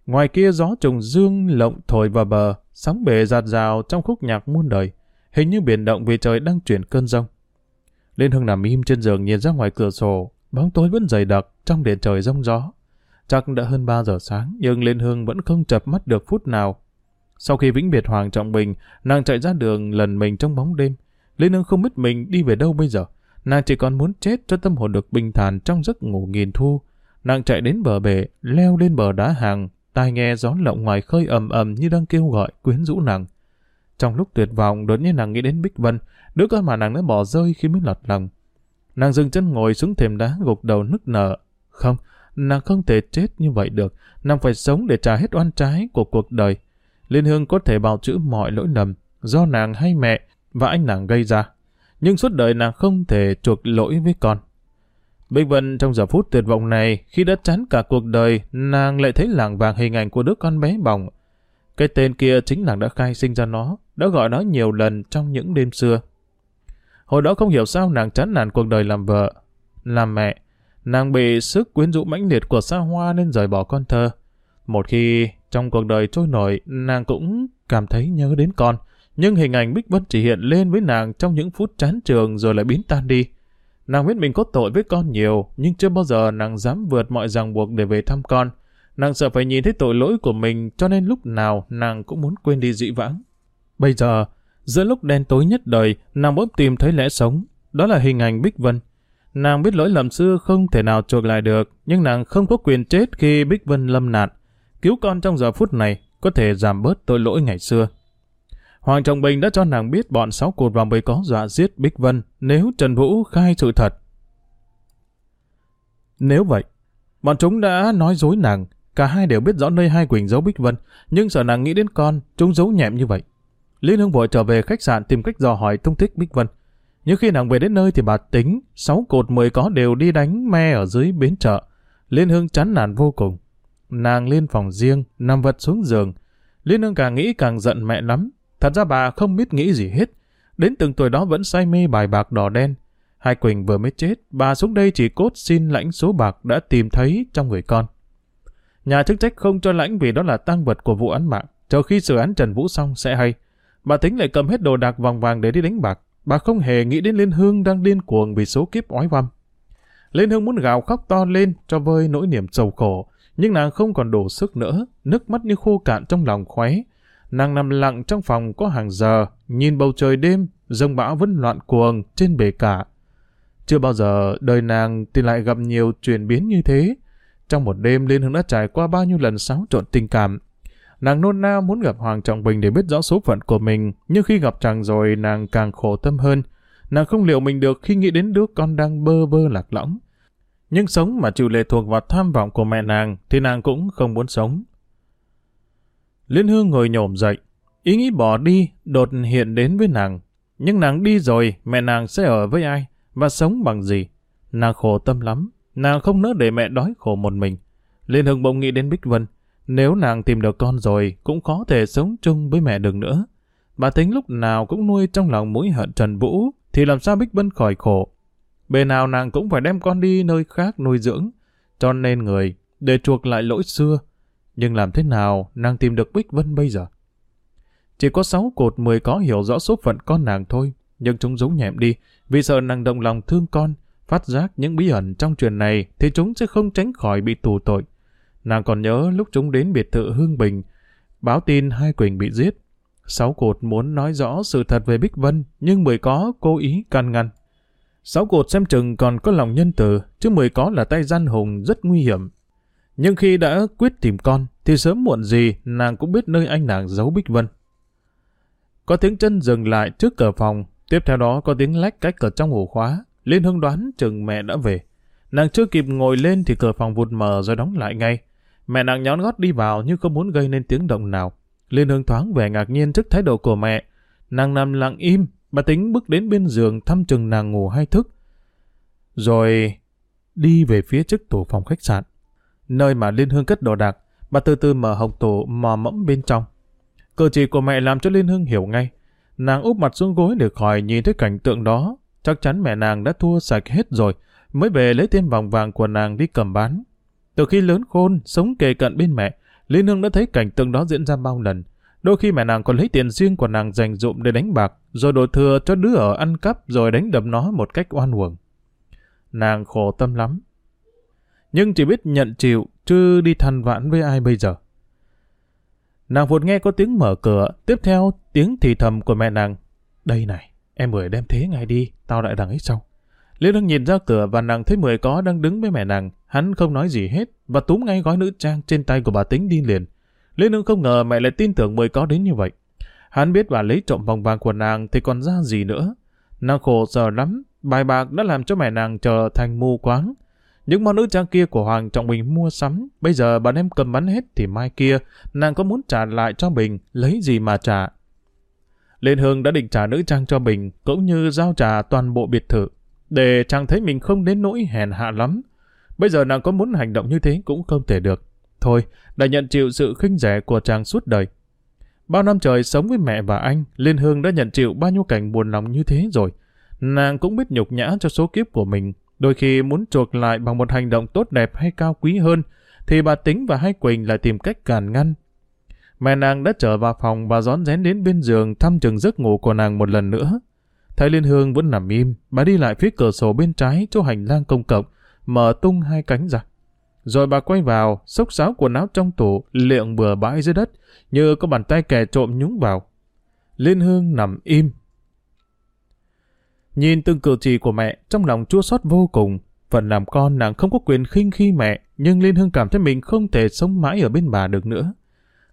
S1: Ngoài kia gió trùng dương lộng thổi vào bờ, sóng bể giạt rào trong khúc nhạc muôn đời, hình như biển động vì trời đang chuyển cơn rông. Liên Hương nằm im trên giường nhìn ra ngoài cửa sổ, bóng tối vẫn dày đặc trong điện trời rông gió. Chắc đã hơn 3 giờ sáng, nhưng Liên Hương vẫn không chập mắt được phút nào. Sau khi vĩnh biệt Hoàng Trọng Bình, nàng chạy ra đường lần mình trong bóng đêm. Liên Hương không biết mình đi về đâu bây giờ. Nàng chỉ còn muốn chết cho tâm hồn được bình thản trong giấc ngủ nghìn thu. Nàng chạy đến bờ bể, leo lên bờ đá hàng, tai nghe gió lộng ngoài khơi ầm ầm như đang kêu gọi quyến rũ nàng. Trong lúc tuyệt vọng, đột nhiên nàng nghĩ đến Bích Vân, đứa con mà nàng đã bỏ rơi khi mới lọt lòng. Nàng dừng chân ngồi xuống thềm đá gục đầu nức nở. Không, nàng không thể chết như vậy được. Nàng phải sống để trả hết oan trái của cuộc đời. Liên Hương có thể bào chữa mọi lỗi lầm do nàng hay mẹ và anh nàng gây ra. Nhưng suốt đời nàng không thể chuộc lỗi với con. Bích Vân trong giờ phút tuyệt vọng này, khi đã chán cả cuộc đời, nàng lại thấy làng vàng hình ảnh của đứa con bé bỏng. Cái tên kia chính nàng đã khai sinh ra nó, đã gọi nó nhiều lần trong những đêm xưa. Hồi đó không hiểu sao nàng chán nản cuộc đời làm vợ, làm mẹ. Nàng bị sức quyến rũ mãnh liệt của xa hoa nên rời bỏ con thơ. Một khi trong cuộc đời trôi nổi, nàng cũng cảm thấy nhớ đến con. Nhưng hình ảnh Bích Vân chỉ hiện lên với nàng trong những phút chán trường rồi lại biến tan đi. Nàng biết mình có tội với con nhiều, nhưng chưa bao giờ nàng dám vượt mọi ràng buộc để về thăm con. Nàng sợ phải nhìn thấy tội lỗi của mình cho nên lúc nào nàng cũng muốn quên đi dị vãng. Bây giờ, giữa lúc đen tối nhất đời, nàng bỗng tìm thấy lẽ sống. Đó là hình ảnh Bích Vân. Nàng biết lỗi lầm xưa không thể nào chuộc lại được, nhưng nàng không có quyền chết khi Bích Vân lâm nạn. Cứu con trong giờ phút này có thể giảm bớt tội lỗi ngày xưa. Hoàng Trọng Bình đã cho nàng biết bọn sáu cột vào mới có dọa giết Bích Vân nếu Trần Vũ khai sự thật. Nếu vậy, bọn chúng đã nói dối nàng, cả hai đều biết rõ nơi hai Quỳnh giấu Bích Vân, nhưng sợ nàng nghĩ đến con, chúng giấu nhẹm như vậy. Liên Hương vội trở về khách sạn tìm cách dò hỏi tung tích Bích Vân. Nhưng khi nàng về đến nơi thì bà tính, sáu cột mười có đều đi đánh me ở dưới bến chợ. Liên Hương chán nản vô cùng. Nàng lên phòng riêng, nằm vật xuống giường. Liên Hương càng nghĩ càng giận mẹ lắm. Thật ra bà không biết nghĩ gì hết. Đến từng tuổi đó vẫn say mê bài bạc đỏ đen. Hai Quỳnh vừa mới chết, bà xuống đây chỉ cốt xin lãnh số bạc đã tìm thấy trong người con. Nhà chức trách không cho lãnh vì đó là tăng vật của vụ án mạng. Chờ khi xử án Trần Vũ xong sẽ hay. Bà tính lại cầm hết đồ đạc vòng vàng để đi đánh bạc. Bà không hề nghĩ đến Liên Hương đang điên cuồng vì số kiếp oái văm. Liên Hương muốn gào khóc to lên cho vơi nỗi niềm sầu khổ, nhưng nàng không còn đủ sức nữa, nước mắt như khô cạn trong lòng khóe. Nàng nằm lặng trong phòng có hàng giờ, nhìn bầu trời đêm, rông bão vẫn loạn cuồng trên bể cả. Chưa bao giờ đời nàng thì lại gặp nhiều chuyển biến như thế. Trong một đêm Liên Hương đã trải qua bao nhiêu lần xáo trộn tình cảm, Nàng nôn nao muốn gặp Hoàng Trọng Bình để biết rõ số phận của mình, nhưng khi gặp chàng rồi nàng càng khổ tâm hơn. Nàng không liệu mình được khi nghĩ đến đứa con đang bơ vơ lạc lõng. Nhưng sống mà chịu lệ thuộc vào tham vọng của mẹ nàng thì nàng cũng không muốn sống. Liên Hương ngồi nhổm dậy, ý nghĩ bỏ đi đột hiện đến với nàng. Nhưng nàng đi rồi, mẹ nàng sẽ ở với ai và sống bằng gì? Nàng khổ tâm lắm, nàng không nỡ để mẹ đói khổ một mình. Liên Hương bỗng nghĩ đến Bích Vân, nếu nàng tìm được con rồi cũng có thể sống chung với mẹ được nữa. Bà tính lúc nào cũng nuôi trong lòng mũi hận Trần Vũ thì làm sao Bích Vân khỏi khổ. Bề nào nàng cũng phải đem con đi nơi khác nuôi dưỡng, cho nên người, để chuộc lại lỗi xưa. Nhưng làm thế nào nàng tìm được Bích Vân bây giờ? Chỉ có sáu cột mười có hiểu rõ số phận con nàng thôi, nhưng chúng giấu nhẹm đi, vì sợ nàng động lòng thương con, phát giác những bí ẩn trong chuyện này thì chúng sẽ không tránh khỏi bị tù tội. Nàng còn nhớ lúc chúng đến biệt thự Hương Bình, báo tin hai Quỳnh bị giết. Sáu cột muốn nói rõ sự thật về Bích Vân, nhưng mười có cố ý can ngăn. Sáu cột xem chừng còn có lòng nhân từ, chứ mười có là tay gian hùng rất nguy hiểm. Nhưng khi đã quyết tìm con, thì sớm muộn gì nàng cũng biết nơi anh nàng giấu Bích Vân. Có tiếng chân dừng lại trước cửa phòng, tiếp theo đó có tiếng lách cách cửa trong ổ khóa. Liên Hương đoán chừng mẹ đã về. Nàng chưa kịp ngồi lên thì cửa phòng vụt mở rồi đóng lại ngay. Mẹ nàng nhón gót đi vào nhưng không muốn gây nên tiếng động nào. Liên Hương thoáng vẻ ngạc nhiên trước thái độ của mẹ. Nàng nằm lặng im, bà tính bước đến bên giường thăm chừng nàng ngủ hay thức. Rồi đi về phía trước tủ phòng khách sạn. Nơi mà Liên Hương cất đồ đạc, bà từ từ mở hộp tủ mò mẫm bên trong. Cử chỉ của mẹ làm cho Liên Hương hiểu ngay. Nàng úp mặt xuống gối để khỏi nhìn thấy cảnh tượng đó. Chắc chắn mẹ nàng đã thua sạch hết rồi, mới về lấy thêm vòng vàng của nàng đi cầm bán. Từ khi lớn khôn, sống kề cận bên mẹ, Liên Hương đã thấy cảnh tượng đó diễn ra bao lần. Đôi khi mẹ nàng còn lấy tiền riêng của nàng dành dụm để đánh bạc, rồi đổ thừa cho đứa ở ăn cắp rồi đánh đập nó một cách oan uổng. Nàng khổ tâm lắm. Nhưng chỉ biết nhận chịu, chứ đi than vãn với ai bây giờ. Nàng vụt nghe có tiếng mở cửa, tiếp theo tiếng thì thầm của mẹ nàng. Đây này, em Mười đem thế ngay đi, tao lại đằng ấy sau. Liễu đang nhìn ra cửa và nàng thấy Mười có đang đứng với mẹ nàng. Hắn không nói gì hết và túm ngay gói nữ trang trên tay của bà tính đi liền. Liễu Nương không ngờ mẹ lại tin tưởng Mười có đến như vậy. Hắn biết bà lấy trộm vòng vàng của nàng thì còn ra gì nữa. Nàng khổ sở lắm, bài bạc đã làm cho mẹ nàng trở thành mù quáng. Những món nữ trang kia của Hoàng Trọng Bình mua sắm, bây giờ bà đem cầm bắn hết thì mai kia, nàng có muốn trả lại cho Bình, lấy gì mà trả. Liên Hương đã định trả nữ trang cho Bình, cũng như giao trả toàn bộ biệt thự, để chàng thấy mình không đến nỗi hèn hạ lắm. Bây giờ nàng có muốn hành động như thế cũng không thể được. Thôi, đã nhận chịu sự khinh rẻ của chàng suốt đời. Bao năm trời sống với mẹ và anh, Liên Hương đã nhận chịu bao nhiêu cảnh buồn lòng như thế rồi. Nàng cũng biết nhục nhã cho số kiếp của mình, Đôi khi muốn chuộc lại bằng một hành động tốt đẹp hay cao quý hơn, thì bà Tính và Hai Quỳnh lại tìm cách cản ngăn. Mẹ nàng đã trở vào phòng và rón rén đến bên giường thăm chừng giấc ngủ của nàng một lần nữa. Thấy Liên Hương vẫn nằm im, bà đi lại phía cửa sổ bên trái chỗ hành lang công cộng, mở tung hai cánh ra. Rồi bà quay vào, xốc xáo quần áo trong tủ, liệng bừa bãi dưới đất, như có bàn tay kẻ trộm nhúng vào. Liên Hương nằm im, Nhìn từng cử chỉ của mẹ, trong lòng chua xót vô cùng. Phần làm con nàng không có quyền khinh khi mẹ, nhưng Liên Hương cảm thấy mình không thể sống mãi ở bên bà được nữa.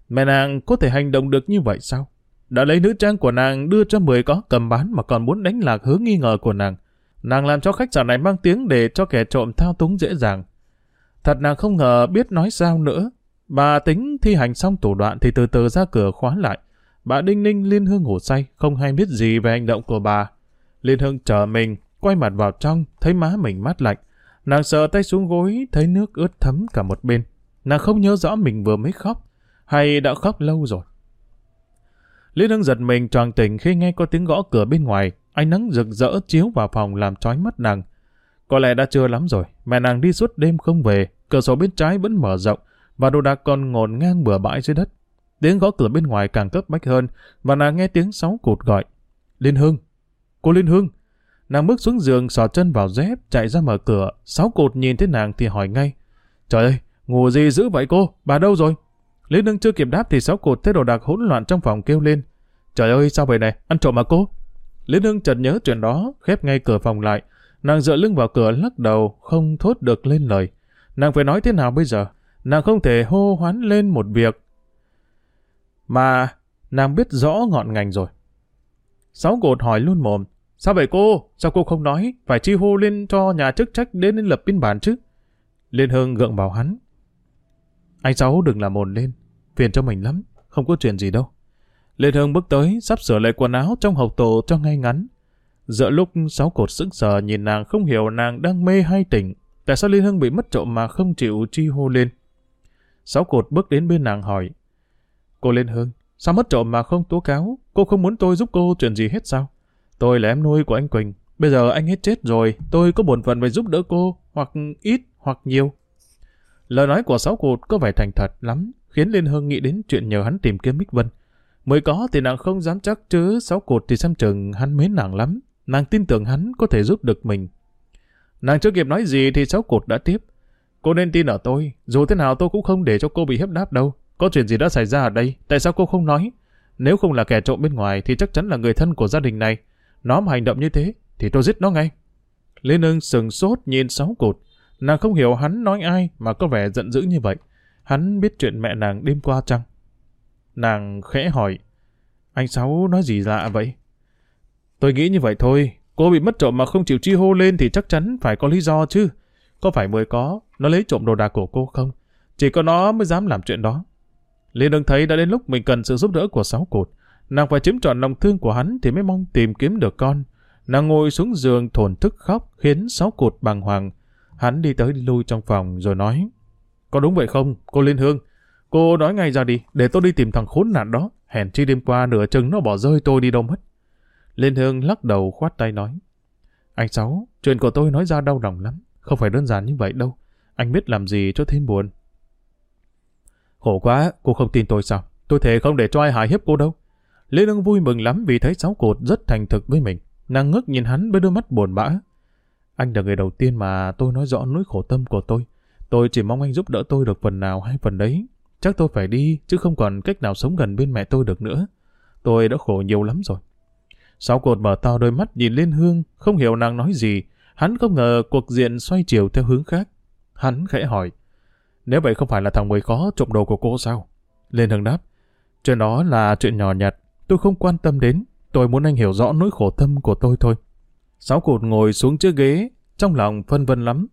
S1: Mẹ nàng có thể hành động được như vậy sao? Đã lấy nữ trang của nàng đưa cho mười có cầm bán mà còn muốn đánh lạc hướng nghi ngờ của nàng. Nàng làm cho khách sạn này mang tiếng để cho kẻ trộm thao túng dễ dàng. Thật nàng không ngờ biết nói sao nữa. Bà tính thi hành xong thủ đoạn thì từ từ ra cửa khóa lại. Bà Đinh Ninh liên hương ngủ say, không hay biết gì về hành động của bà. Liên Hương chờ mình, quay mặt vào trong, thấy má mình mát lạnh. Nàng sợ tay xuống gối, thấy nước ướt thấm cả một bên. Nàng không nhớ rõ mình vừa mới khóc, hay đã khóc lâu rồi. Liên Hương giật mình tròn tỉnh khi nghe có tiếng gõ cửa bên ngoài, ánh nắng rực rỡ chiếu vào phòng làm trói mắt nàng. Có lẽ đã trưa lắm rồi, mẹ nàng đi suốt đêm không về, cửa sổ bên trái vẫn mở rộng, và đồ đạc còn ngổn ngang bừa bãi dưới đất. Tiếng gõ cửa bên ngoài càng cấp bách hơn, và nàng nghe tiếng sáu cụt gọi. Liên Hương, Cô Liên Hương. Nàng bước xuống giường sò chân vào dép, chạy ra mở cửa. Sáu cột nhìn thấy nàng thì hỏi ngay. Trời ơi, ngủ gì dữ vậy cô? Bà đâu rồi? Liên Hương chưa kịp đáp thì sáu cột thấy đồ đạc hỗn loạn trong phòng kêu lên. Trời ơi, sao vậy này? Ăn trộm mà cô? Liên Hương chợt nhớ chuyện đó, khép ngay cửa phòng lại. Nàng dựa lưng vào cửa lắc đầu, không thốt được lên lời. Nàng phải nói thế nào bây giờ? Nàng không thể hô hoán lên một việc. Mà nàng biết rõ ngọn ngành rồi. Sáu cột hỏi luôn mồm. Sao vậy cô? Sao cô không nói? Phải chi hô lên cho nhà chức trách đến lên lập biên bản chứ. Liên Hương gượng bảo hắn. Anh Sáu đừng làm ồn lên. Phiền cho mình lắm. Không có chuyện gì đâu. Liên Hương bước tới, sắp sửa lại quần áo trong hộp tổ cho ngay ngắn. Giữa lúc sáu cột sững sờ nhìn nàng không hiểu nàng đang mê hay tỉnh. Tại sao Liên Hương bị mất trộm mà không chịu chi hô lên? Sáu cột bước đến bên nàng hỏi. Cô Liên Hương, sao mất trộm mà không tố cáo? Cô không muốn tôi giúp cô chuyện gì hết sao? Tôi là em nuôi của anh Quỳnh. Bây giờ anh hết chết rồi, tôi có bổn phận phải giúp đỡ cô, hoặc ít hoặc nhiều. Lời nói của sáu cột có vẻ thành thật lắm, khiến Liên Hương nghĩ đến chuyện nhờ hắn tìm kiếm Bích Vân. Mới có thì nàng không dám chắc chứ sáu cột thì xem chừng hắn mến nàng lắm. Nàng tin tưởng hắn có thể giúp được mình. Nàng chưa kịp nói gì thì sáu cột đã tiếp. Cô nên tin ở tôi, dù thế nào tôi cũng không để cho cô bị hiếp đáp đâu. Có chuyện gì đã xảy ra ở đây, tại sao cô không nói? Nếu không là kẻ trộm bên ngoài thì chắc chắn là người thân của gia đình này. Nó mà hành động như thế, thì tôi giết nó ngay. Liên ưng sừng sốt nhìn sáu cột. Nàng không hiểu hắn nói ai mà có vẻ giận dữ như vậy. Hắn biết chuyện mẹ nàng đêm qua chăng? Nàng khẽ hỏi. Anh Sáu nói gì lạ vậy? Tôi nghĩ như vậy thôi. Cô bị mất trộm mà không chịu chi hô lên thì chắc chắn phải có lý do chứ. Có phải mới có, nó lấy trộm đồ đạc của cô không? Chỉ có nó mới dám làm chuyện đó. Liên ưng thấy đã đến lúc mình cần sự giúp đỡ của sáu cột. Nàng phải chiếm trọn lòng thương của hắn thì mới mong tìm kiếm được con. Nàng ngồi xuống giường thổn thức khóc khiến sáu cột bàng hoàng. Hắn đi tới đi lui trong phòng rồi nói Có đúng vậy không, cô Liên Hương? Cô nói ngay ra đi, để tôi đi tìm thằng khốn nạn đó. Hèn chi đêm qua nửa chừng nó bỏ rơi tôi đi đâu mất. Liên Hương lắc đầu khoát tay nói Anh Sáu, chuyện của tôi nói ra đau lòng lắm. Không phải đơn giản như vậy đâu. Anh biết làm gì cho thêm buồn. Khổ quá, cô không tin tôi sao? Tôi thề không để cho ai hại hiếp cô đâu. Lê Lương vui mừng lắm vì thấy sáu cột rất thành thực với mình. Nàng ngước nhìn hắn với đôi mắt buồn bã. Anh là người đầu tiên mà tôi nói rõ nỗi khổ tâm của tôi. Tôi chỉ mong anh giúp đỡ tôi được phần nào hay phần đấy. Chắc tôi phải đi, chứ không còn cách nào sống gần bên mẹ tôi được nữa. Tôi đã khổ nhiều lắm rồi. Sáu cột mở to đôi mắt nhìn lên hương, không hiểu nàng nói gì. Hắn không ngờ cuộc diện xoay chiều theo hướng khác. Hắn khẽ hỏi. Nếu vậy không phải là thằng mười khó trộm đồ của cô sao? Lên hương đáp. Chuyện đó là chuyện nhỏ nhặt. Tôi không quan tâm đến. Tôi muốn anh hiểu rõ nỗi khổ tâm của tôi thôi. Sáu cột ngồi xuống chiếc ghế, trong lòng phân vân lắm.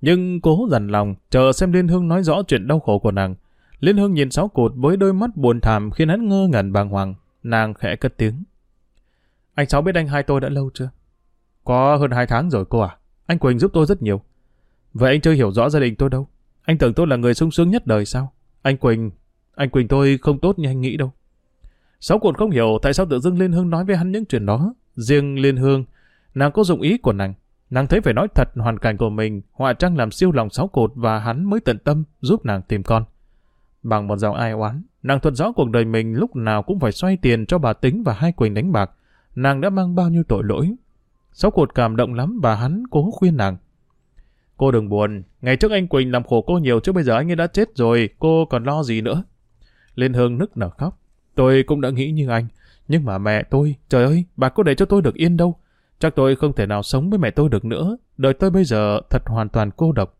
S1: Nhưng cố dằn lòng, chờ xem Liên Hương nói rõ chuyện đau khổ của nàng. Liên Hương nhìn sáu cột với đôi mắt buồn thảm khiến hắn ngơ ngẩn bàng hoàng. Nàng khẽ cất tiếng. Anh Sáu biết anh hai tôi đã lâu chưa? Có hơn hai tháng rồi cô à. Anh Quỳnh giúp tôi rất nhiều. Vậy anh chưa hiểu rõ gia đình tôi đâu. Anh tưởng tôi là người sung sướng nhất đời sao? Anh Quỳnh, anh Quỳnh tôi không tốt như anh nghĩ đâu. Sáu cột không hiểu tại sao tự dưng Liên Hương nói với hắn những chuyện đó. Riêng Liên Hương, nàng có dụng ý của nàng. Nàng thấy phải nói thật hoàn cảnh của mình, họa trăng làm siêu lòng sáu cột và hắn mới tận tâm giúp nàng tìm con. Bằng một dòng ai oán, nàng thuật rõ cuộc đời mình lúc nào cũng phải xoay tiền cho bà Tính và hai Quỳnh đánh bạc. Nàng đã mang bao nhiêu tội lỗi. Sáu cột cảm động lắm và hắn cố khuyên nàng. Cô đừng buồn, ngày trước anh Quỳnh làm khổ cô nhiều chứ bây giờ anh ấy đã chết rồi, cô còn lo gì nữa. Liên Hương nức nở khóc. Tôi cũng đã nghĩ như anh. Nhưng mà mẹ tôi, trời ơi, bà có để cho tôi được yên đâu. Chắc tôi không thể nào sống với mẹ tôi được nữa. Đời tôi bây giờ thật hoàn toàn cô độc.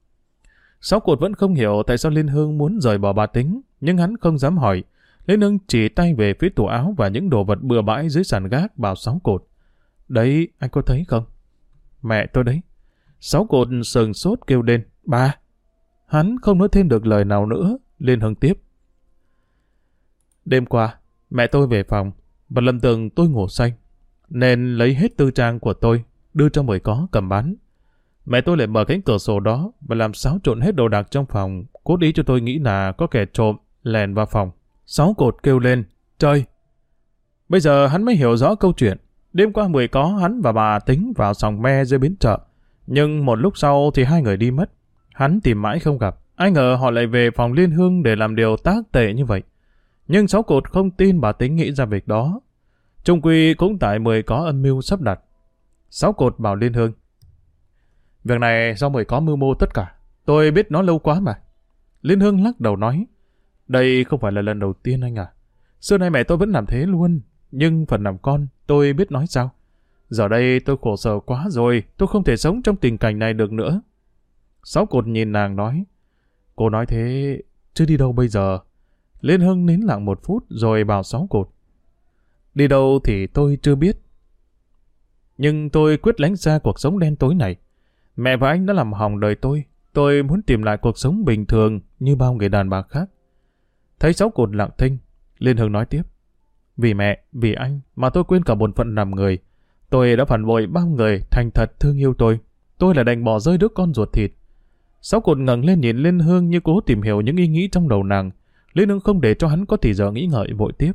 S1: Sáu cột vẫn không hiểu tại sao Liên Hương muốn rời bỏ bà tính, nhưng hắn không dám hỏi. Liên Hương chỉ tay về phía tủ áo và những đồ vật bừa bãi dưới sàn gác bảo sáu cột. Đấy, anh có thấy không? Mẹ tôi đấy. Sáu cột sừng sốt kêu lên. Ba! Hắn không nói thêm được lời nào nữa. Liên Hương tiếp. Đêm qua, Mẹ tôi về phòng, và lầm tưởng tôi ngủ say, nên lấy hết tư trang của tôi, đưa cho mười có cầm bán. Mẹ tôi lại mở cánh cửa sổ đó và làm xáo trộn hết đồ đạc trong phòng, cố ý cho tôi nghĩ là có kẻ trộm, lèn vào phòng. Sáu cột kêu lên, trời! Bây giờ hắn mới hiểu rõ câu chuyện. Đêm qua mười có hắn và bà tính vào sòng me dưới bến chợ. Nhưng một lúc sau thì hai người đi mất. Hắn tìm mãi không gặp. Ai ngờ họ lại về phòng liên hương để làm điều tác tệ như vậy. Nhưng sáu cột không tin bà tính nghĩ ra việc đó. Trung quy cũng tại mười có âm mưu sắp đặt. Sáu cột bảo Liên Hương. Việc này do mười có mưu mô tất cả. Tôi biết nó lâu quá mà. Liên Hương lắc đầu nói. Đây không phải là lần đầu tiên anh à. Xưa nay mẹ tôi vẫn làm thế luôn. Nhưng phần làm con, tôi biết nói sao. Giờ đây tôi khổ sở quá rồi. Tôi không thể sống trong tình cảnh này được nữa. Sáu cột nhìn nàng nói. Cô nói thế, chứ đi đâu bây giờ? Liên Hưng nín lặng một phút rồi bảo sáu cột. Đi đâu thì tôi chưa biết. Nhưng tôi quyết lánh xa cuộc sống đen tối này. Mẹ và anh đã làm hỏng đời tôi. Tôi muốn tìm lại cuộc sống bình thường như bao người đàn bà khác. Thấy sáu cột lặng thinh, Liên Hương nói tiếp. Vì mẹ, vì anh mà tôi quên cả bổn phận làm người. Tôi đã phản bội bao người thành thật thương yêu tôi. Tôi là đành bỏ rơi đứa con ruột thịt. Sáu cột ngẩng lên nhìn Liên Hương như cố tìm hiểu những ý nghĩ trong đầu nàng. Liên Hương không để cho hắn có thì giờ nghĩ ngợi vội tiếp.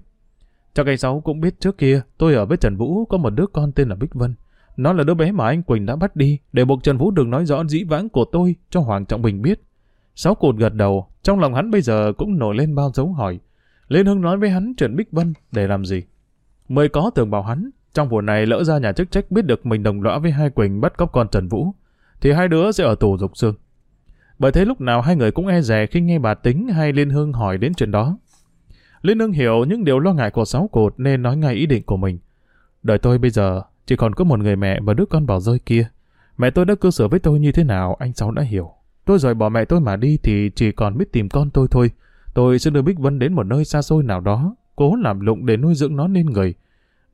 S1: Chắc anh Sáu cũng biết trước kia tôi ở với Trần Vũ có một đứa con tên là Bích Vân. Nó là đứa bé mà anh Quỳnh đã bắt đi để buộc Trần Vũ đừng nói rõ dĩ vãng của tôi cho Hoàng Trọng Bình biết. Sáu cột gật đầu, trong lòng hắn bây giờ cũng nổi lên bao dấu hỏi. Liên Hưng nói với hắn chuyện Bích Vân để làm gì? Mới có tưởng bảo hắn, trong vụ này lỡ ra nhà chức trách biết được mình đồng lõa với hai Quỳnh bắt cóc con Trần Vũ, thì hai đứa sẽ ở tù dục xương. Bởi thế lúc nào hai người cũng e rè khi nghe bà Tính hay Liên Hương hỏi đến chuyện đó. Liên Hương hiểu những điều lo ngại của sáu cột nên nói ngay ý định của mình. Đời tôi bây giờ chỉ còn có một người mẹ và đứa con bỏ rơi kia. Mẹ tôi đã cư xử với tôi như thế nào anh Sáu đã hiểu. Tôi rời bỏ mẹ tôi mà đi thì chỉ còn biết tìm con tôi thôi. Tôi sẽ đưa Bích Vân đến một nơi xa xôi nào đó, cố làm lụng để nuôi dưỡng nó nên người.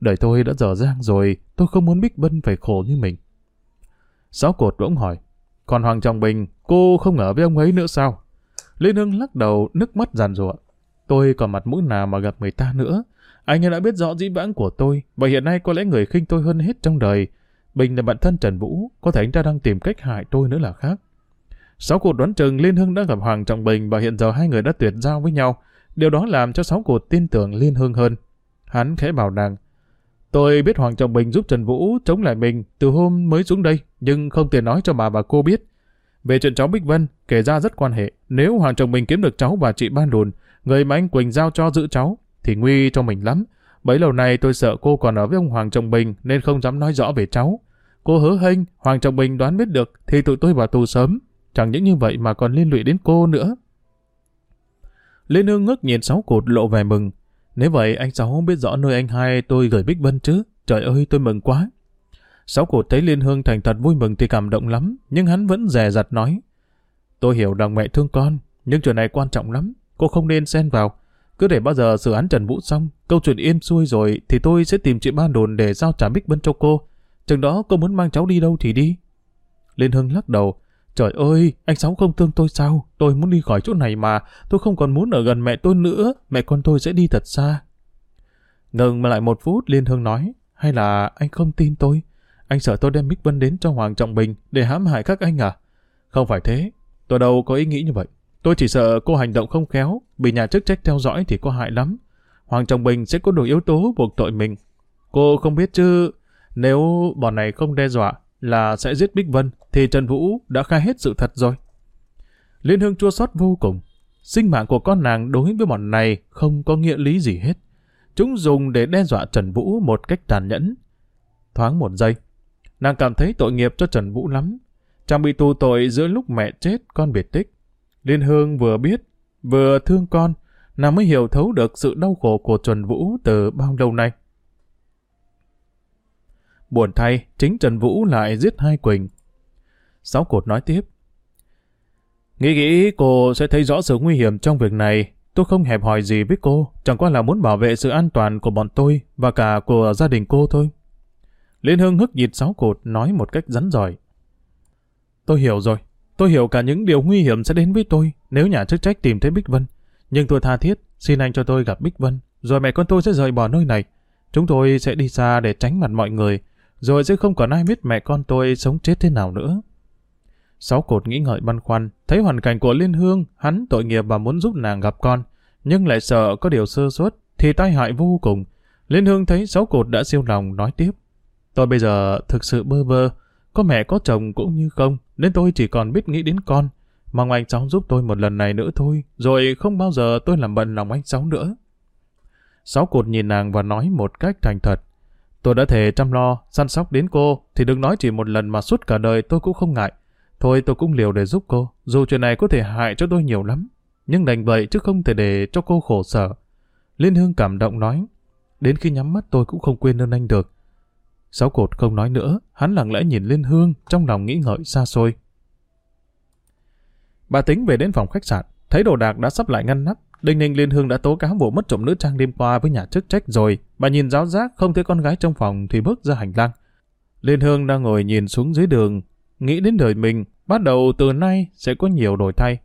S1: Đời tôi đã dở dang rồi, tôi không muốn Bích Vân phải khổ như mình. Sáu cột bỗng hỏi, còn Hoàng Trọng Bình, cô không ở với ông ấy nữa sao? Liên Hưng lắc đầu, nước mắt giàn rụa. Tôi còn mặt mũi nào mà gặp người ta nữa. Anh ấy đã biết rõ dĩ vãng của tôi, và hiện nay có lẽ người khinh tôi hơn hết trong đời. Bình là bạn thân Trần Vũ, có thể anh ta đang tìm cách hại tôi nữa là khác. Sáu cuộc đoán chừng Liên Hưng đã gặp Hoàng Trọng Bình và hiện giờ hai người đã tuyệt giao với nhau. Điều đó làm cho sáu cuộc tin tưởng Liên Hưng hơn. Hắn khẽ bảo nàng, Tôi biết Hoàng Trọng Bình giúp Trần Vũ chống lại mình từ hôm mới xuống đây, nhưng không tiện nói cho bà và cô biết. Về chuyện cháu Bích Vân, kể ra rất quan hệ. Nếu Hoàng chồng Bình kiếm được cháu và chị Ban Đồn, người mà anh Quỳnh giao cho giữ cháu, thì nguy cho mình lắm. Bấy lâu nay tôi sợ cô còn ở với ông Hoàng chồng Bình nên không dám nói rõ về cháu. Cô hứa hênh, Hoàng chồng Bình đoán biết được thì tụi tôi vào tù sớm. Chẳng những như vậy mà còn liên lụy đến cô nữa. Liên Hương ngước nhìn sáu cột lộ vẻ mừng. Nếu vậy anh Sáu biết rõ nơi anh hai tôi gửi Bích Vân chứ. Trời ơi tôi mừng quá. Sáu cột thấy Liên Hương thành thật vui mừng thì cảm động lắm. Nhưng hắn vẫn dè dặt nói. Tôi hiểu rằng mẹ thương con. Nhưng chuyện này quan trọng lắm. Cô không nên xen vào. Cứ để bao giờ xử án Trần Vũ xong, câu chuyện yên xuôi rồi thì tôi sẽ tìm chị Ban Đồn để giao trả Bích Bân cho cô. Chừng đó cô muốn mang cháu đi đâu thì đi. Liên Hưng lắc đầu. Trời ơi, anh Sáu không thương tôi sao? Tôi muốn đi khỏi chỗ này mà, tôi không còn muốn ở gần mẹ tôi nữa, mẹ con tôi sẽ đi thật xa. Ngừng mà lại một phút Liên Hương nói, hay là anh không tin tôi? Anh sợ tôi đem Bích Vân đến cho Hoàng Trọng Bình để hãm hại các anh à? Không phải thế, tôi đâu có ý nghĩ như vậy. Tôi chỉ sợ cô hành động không khéo, bị nhà chức trách theo dõi thì có hại lắm. Hoàng Trọng Bình sẽ có đủ yếu tố buộc tội mình. Cô không biết chứ, nếu bọn này không đe dọa, là sẽ giết Bích Vân, thì Trần Vũ đã khai hết sự thật rồi. Liên Hương chua xót vô cùng. Sinh mạng của con nàng đối với bọn này không có nghĩa lý gì hết. Chúng dùng để đe dọa Trần Vũ một cách tàn nhẫn. Thoáng một giây, nàng cảm thấy tội nghiệp cho Trần Vũ lắm. Chàng bị tù tội giữa lúc mẹ chết con biệt tích. Liên Hương vừa biết, vừa thương con, nàng mới hiểu thấu được sự đau khổ của Trần Vũ từ bao lâu nay. Buồn thay, chính Trần Vũ lại giết hai Quỳnh. Sáu cột nói tiếp. Nghĩ nghĩ cô sẽ thấy rõ sự nguy hiểm trong việc này. Tôi không hẹp hỏi gì với cô, chẳng qua là muốn bảo vệ sự an toàn của bọn tôi và cả của gia đình cô thôi. Liên Hương hức nhịt sáu cột nói một cách rắn giỏi. Tôi hiểu rồi. Tôi hiểu cả những điều nguy hiểm sẽ đến với tôi nếu nhà chức trách tìm thấy Bích Vân. Nhưng tôi tha thiết, xin anh cho tôi gặp Bích Vân, rồi mẹ con tôi sẽ rời bỏ nơi này. Chúng tôi sẽ đi xa để tránh mặt mọi người, rồi sẽ không còn ai biết mẹ con tôi sống chết thế nào nữa. Sáu cột nghĩ ngợi băn khoăn, thấy hoàn cảnh của Liên Hương, hắn tội nghiệp và muốn giúp nàng gặp con, nhưng lại sợ có điều sơ suất, thì tai hại vô cùng. Liên Hương thấy sáu cột đã siêu lòng nói tiếp. Tôi bây giờ thực sự bơ vơ, có mẹ có chồng cũng như không, nên tôi chỉ còn biết nghĩ đến con. Mong anh cháu giúp tôi một lần này nữa thôi, rồi không bao giờ tôi làm bận lòng anh Sáu nữa. Sáu cột nhìn nàng và nói một cách thành thật. Tôi đã thề chăm lo, săn sóc đến cô, thì đừng nói chỉ một lần mà suốt cả đời tôi cũng không ngại. Thôi tôi cũng liều để giúp cô, dù chuyện này có thể hại cho tôi nhiều lắm. Nhưng đành vậy chứ không thể để cho cô khổ sở. Liên Hương cảm động nói, đến khi nhắm mắt tôi cũng không quên ơn anh được. Sáu cột không nói nữa, hắn lặng lẽ nhìn Liên Hương, trong lòng nghĩ ngợi xa xôi. Bà tính về đến phòng khách sạn, thấy đồ đạc đã sắp lại ngăn nắp, Đinh Ninh Liên Hương đã tố cáo vụ mất trộm nữ trang đêm qua với nhà chức trách rồi. Bà nhìn giáo giác không thấy con gái trong phòng thì bước ra hành lang. Liên Hương đang ngồi nhìn xuống dưới đường, nghĩ đến đời mình, bắt đầu từ nay sẽ có nhiều đổi thay.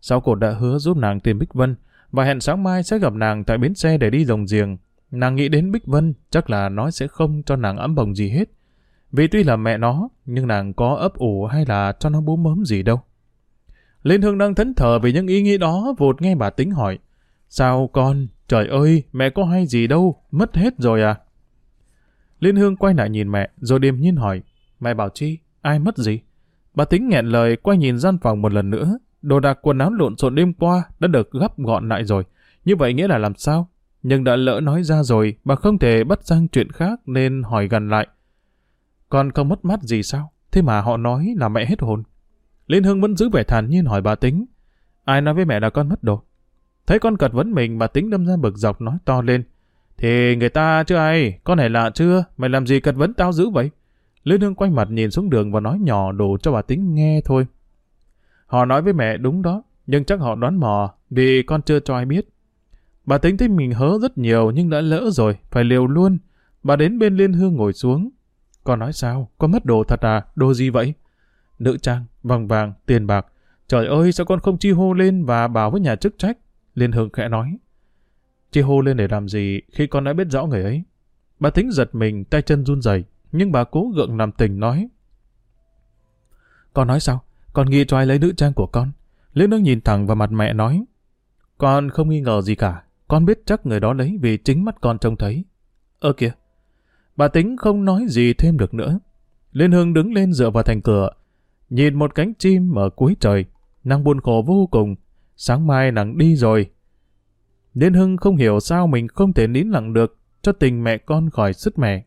S1: Sau cột đã hứa giúp nàng tìm Bích Vân, và hẹn sáng mai sẽ gặp nàng tại bến xe để đi rồng giềng. Nàng nghĩ đến Bích Vân, chắc là nó sẽ không cho nàng ấm bồng gì hết. Vì tuy là mẹ nó, nhưng nàng có ấp ủ hay là cho nó bú mớm gì đâu. Liên Hương đang thẫn thờ vì những ý nghĩ đó, vụt nghe bà tính hỏi. Sao con? Trời ơi, mẹ có hay gì đâu, mất hết rồi à? Liên Hương quay lại nhìn mẹ, rồi điềm nhiên hỏi. Mẹ bảo chi? Ai mất gì? Bà tính nghẹn lời quay nhìn gian phòng một lần nữa. Đồ đạc quần áo lộn xộn đêm qua đã được gấp gọn lại rồi. Như vậy nghĩa là làm sao? Nhưng đã lỡ nói ra rồi, bà không thể bắt sang chuyện khác nên hỏi gần lại. Con không mất mát gì sao? Thế mà họ nói là mẹ hết hồn. Liên Hương vẫn giữ vẻ thản nhiên hỏi bà tính. Ai nói với mẹ là con mất đồ? Thấy con cật vấn mình bà tính đâm ra bực dọc nói to lên. Thì người ta chứ ai, con này lạ chưa? Mày làm gì cật vấn tao dữ vậy? Liên Hương quay mặt nhìn xuống đường và nói nhỏ đồ cho bà tính nghe thôi. Họ nói với mẹ đúng đó, nhưng chắc họ đoán mò vì con chưa cho ai biết. Bà tính thấy mình hớ rất nhiều nhưng đã lỡ rồi, phải liều luôn. Bà đến bên Liên Hương ngồi xuống. Con nói sao? Con mất đồ thật à? Đồ gì vậy? Nữ trang, vàng vàng, tiền bạc. Trời ơi, sao con không chi hô lên và bảo với nhà chức trách? Liên Hương khẽ nói. Chi hô lên để làm gì khi con đã biết rõ người ấy? Bà tính giật mình, tay chân run rẩy, nhưng bà cố gượng làm tình nói. Con nói sao? Con nghi cho ai lấy nữ trang của con? Liên Hương nhìn thẳng vào mặt mẹ nói. Con không nghi ngờ gì cả. Con biết chắc người đó lấy vì chính mắt con trông thấy. Ơ kìa. Bà tính không nói gì thêm được nữa. Liên Hương đứng lên dựa vào thành cửa, nhìn một cánh chim ở cuối trời. Nàng buồn khổ vô cùng. Sáng mai nàng đi rồi. Liên Hưng không hiểu sao mình không thể nín lặng được cho tình mẹ con khỏi sức mẹ.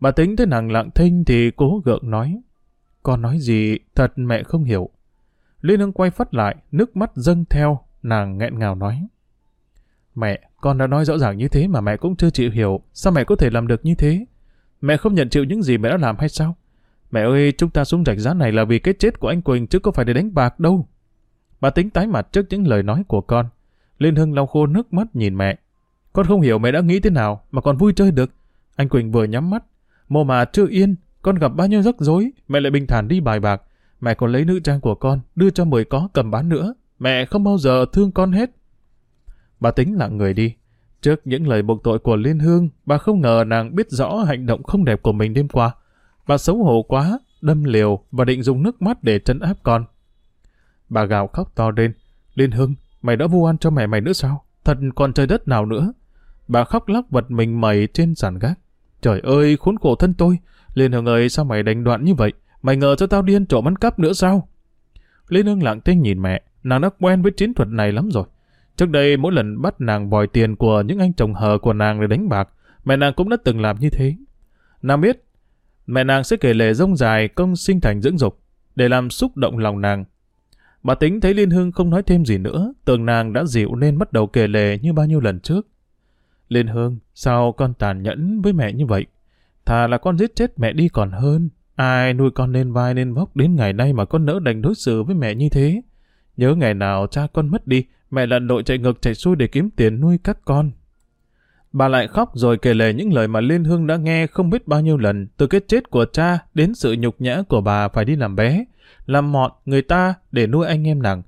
S1: Bà tính thấy nàng lặng thinh thì cố gượng nói. Con nói gì thật mẹ không hiểu. Liên Hưng quay phát lại, nước mắt dâng theo, nàng nghẹn ngào nói. Mẹ, con đã nói rõ ràng như thế mà mẹ cũng chưa chịu hiểu, sao mẹ có thể làm được như thế? Mẹ không nhận chịu những gì mẹ đã làm hay sao? Mẹ ơi, chúng ta xuống rạch giá này là vì cái chết của anh Quỳnh chứ có phải để đánh bạc đâu. Bà tính tái mặt trước những lời nói của con. Liên Hưng lau khô nước mắt nhìn mẹ. Con không hiểu mẹ đã nghĩ thế nào mà còn vui chơi được. Anh Quỳnh vừa nhắm mắt. Mồ mà chưa yên, con gặp bao nhiêu rắc rối, mẹ lại bình thản đi bài bạc. Mẹ còn lấy nữ trang của con, đưa cho mười có cầm bán nữa. Mẹ không bao giờ thương con hết. Bà tính lặng người đi. Trước những lời buộc tội của Liên Hương, bà không ngờ nàng biết rõ hành động không đẹp của mình đêm qua. Bà xấu hổ quá, đâm liều và định dùng nước mắt để trấn áp con. Bà gào khóc to lên. Liên Hương, mày đã vu oan cho mẹ mày nữa sao? Thật còn trời đất nào nữa? Bà khóc lóc vật mình mẩy trên sàn gác. Trời ơi, khốn khổ thân tôi. Liên Hương ơi, sao mày đánh đoạn như vậy? Mày ngờ cho tao điên trộm ăn cắp nữa sao? Liên Hương lặng tiếng nhìn mẹ. Nàng đã quen với chiến thuật này lắm rồi. Trước đây mỗi lần bắt nàng vòi tiền của những anh chồng hờ của nàng để đánh bạc, mẹ nàng cũng đã từng làm như thế. Nàng biết, mẹ nàng sẽ kể lệ rông dài công sinh thành dưỡng dục, để làm xúc động lòng nàng. Bà tính thấy Liên Hương không nói thêm gì nữa, tưởng nàng đã dịu nên bắt đầu kể lệ như bao nhiêu lần trước. Liên Hương, sao con tàn nhẫn với mẹ như vậy? Thà là con giết chết mẹ đi còn hơn. Ai nuôi con lên vai lên vóc đến ngày nay mà con nỡ đành đối xử với mẹ như thế? Nhớ ngày nào cha con mất đi, mẹ lần đội chạy ngược chạy xuôi để kiếm tiền nuôi các con. Bà lại khóc rồi kể lể những lời mà Liên Hương đã nghe không biết bao nhiêu lần, từ cái chết của cha đến sự nhục nhã của bà phải đi làm bé, làm mọn người ta để nuôi anh em nàng.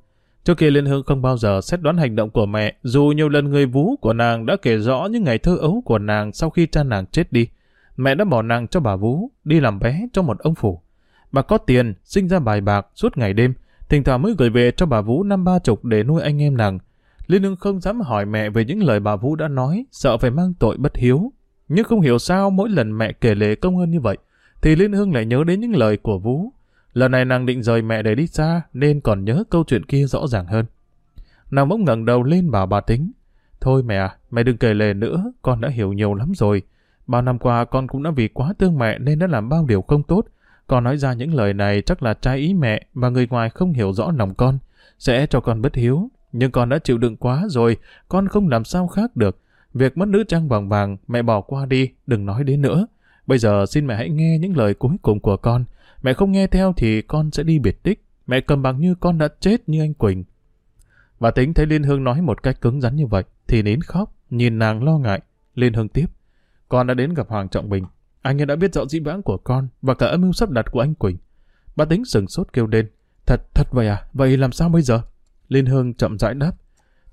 S1: Trước kia Liên Hương không bao giờ xét đoán hành động của mẹ, dù nhiều lần người vú của nàng đã kể rõ những ngày thơ ấu của nàng sau khi cha nàng chết đi. Mẹ đã bỏ nàng cho bà vú, đi làm bé cho một ông phủ. Bà có tiền, sinh ra bài bạc suốt ngày đêm, thỉnh thoảng mới gửi về cho bà Vũ năm ba chục để nuôi anh em nàng. Liên Hương không dám hỏi mẹ về những lời bà Vũ đã nói, sợ phải mang tội bất hiếu. Nhưng không hiểu sao mỗi lần mẹ kể lệ công ơn như vậy, thì Liên Hương lại nhớ đến những lời của Vũ. Lần này nàng định rời mẹ để đi xa, nên còn nhớ câu chuyện kia rõ ràng hơn. Nàng bỗng ngẩng đầu lên bảo bà tính. Thôi mẹ mẹ đừng kể lệ nữa, con đã hiểu nhiều lắm rồi. Bao năm qua con cũng đã vì quá thương mẹ nên đã làm bao điều không tốt. Con nói ra những lời này chắc là trái ý mẹ mà người ngoài không hiểu rõ lòng con, sẽ cho con bất hiếu. Nhưng con đã chịu đựng quá rồi, con không làm sao khác được. Việc mất nữ trang vàng vàng, mẹ bỏ qua đi, đừng nói đến nữa. Bây giờ xin mẹ hãy nghe những lời cuối cùng của con. Mẹ không nghe theo thì con sẽ đi biệt tích. Mẹ cầm bằng như con đã chết như anh Quỳnh. Và tính thấy Liên Hương nói một cách cứng rắn như vậy, thì nín khóc, nhìn nàng lo ngại. Liên Hương tiếp. Con đã đến gặp Hoàng Trọng Bình anh ấy đã biết rõ dĩ vãng của con và cả âm mưu sắp đặt của anh Quỳnh. Bà tính sừng sốt kêu lên. Thật, thật vậy à? Vậy làm sao bây giờ? Liên Hương chậm rãi đáp.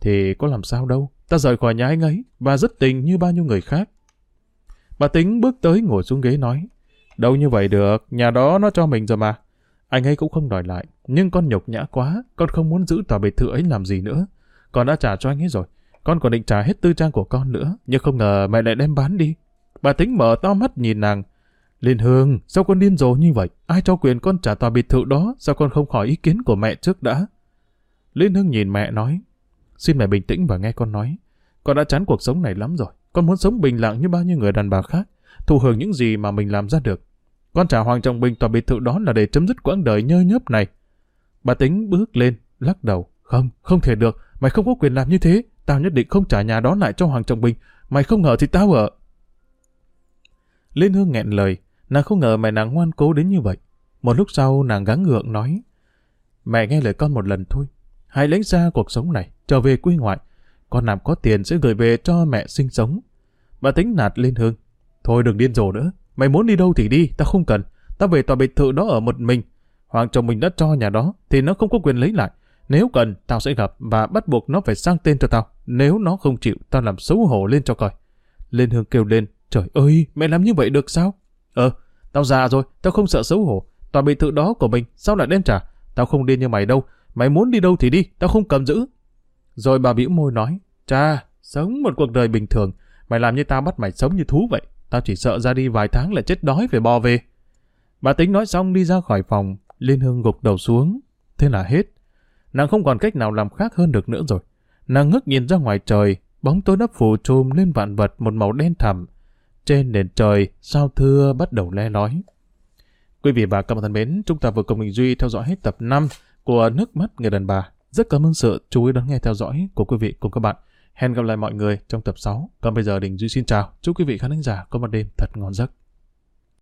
S1: Thì có làm sao đâu. Ta rời khỏi nhà anh ấy và rất tình như bao nhiêu người khác. Bà tính bước tới ngồi xuống ghế nói. Đâu như vậy được, nhà đó nó cho mình rồi mà. Anh ấy cũng không đòi lại, nhưng con nhục nhã quá, con không muốn giữ tòa biệt thự ấy làm gì nữa. Con đã trả cho anh ấy rồi, con còn định trả hết tư trang của con nữa, nhưng không ngờ mẹ lại đem bán đi. Bà tính mở to mắt nhìn nàng. Liên Hương, sao con điên rồ như vậy? Ai cho quyền con trả tòa biệt thự đó? Sao con không hỏi ý kiến của mẹ trước đã? Liên Hương nhìn mẹ nói. Xin mẹ bình tĩnh và nghe con nói. Con đã chán cuộc sống này lắm rồi. Con muốn sống bình lặng như bao nhiêu người đàn bà khác. Thụ hưởng những gì mà mình làm ra được. Con trả Hoàng Trọng Bình tòa biệt thự đó là để chấm dứt quãng đời nhơ nhớp này. Bà tính bước lên, lắc đầu. Không, không thể được. Mày không có quyền làm như thế. Tao nhất định không trả nhà đó lại cho Hoàng Trọng Bình. Mày không ngờ thì tao ở. Liên Hương nghẹn lời. Nàng không ngờ mẹ nàng ngoan cố đến như vậy. Một lúc sau nàng gắng gượng nói. Mẹ nghe lời con một lần thôi. Hãy lấy ra cuộc sống này, trở về quê ngoại. Con làm có tiền sẽ gửi về cho mẹ sinh sống. Bà tính nạt Liên Hương. Thôi đừng điên rồ nữa. Mày muốn đi đâu thì đi, tao không cần. Tao về tòa biệt thự đó ở một mình. Hoàng chồng mình đã cho nhà đó, thì nó không có quyền lấy lại. Nếu cần, tao sẽ gặp và bắt buộc nó phải sang tên cho tao. Nếu nó không chịu, tao làm xấu hổ lên cho coi. Liên Hương kêu lên, trời ơi, mẹ làm như vậy được sao? Ờ, tao già rồi, tao không sợ xấu hổ. Tòa biệt thự đó của mình, sao lại đem trả? Tao không điên như mày đâu. Mày muốn đi đâu thì đi, tao không cầm giữ. Rồi bà bĩu môi nói, cha, sống một cuộc đời bình thường. Mày làm như tao bắt mày sống như thú vậy. Tao chỉ sợ ra đi vài tháng là chết đói phải bò về. Bà tính nói xong đi ra khỏi phòng, Liên Hương gục đầu xuống. Thế là hết. Nàng không còn cách nào làm khác hơn được nữa rồi. Nàng ngước nhìn ra ngoài trời, bóng tối đắp phủ trùm lên vạn vật một màu đen thẳm. Trên nền trời, sao thưa bắt đầu le lói. Quý vị và các bạn thân mến, chúng ta vừa cùng Đình Duy theo dõi hết tập 5 của Nước mắt người đàn bà. Rất cảm ơn sự chú ý đón nghe theo dõi của quý vị cùng các bạn. Hẹn gặp lại mọi người trong tập 6. Còn bây giờ Đình Duy xin chào. Chúc quý vị khán giả có một đêm thật ngon giấc.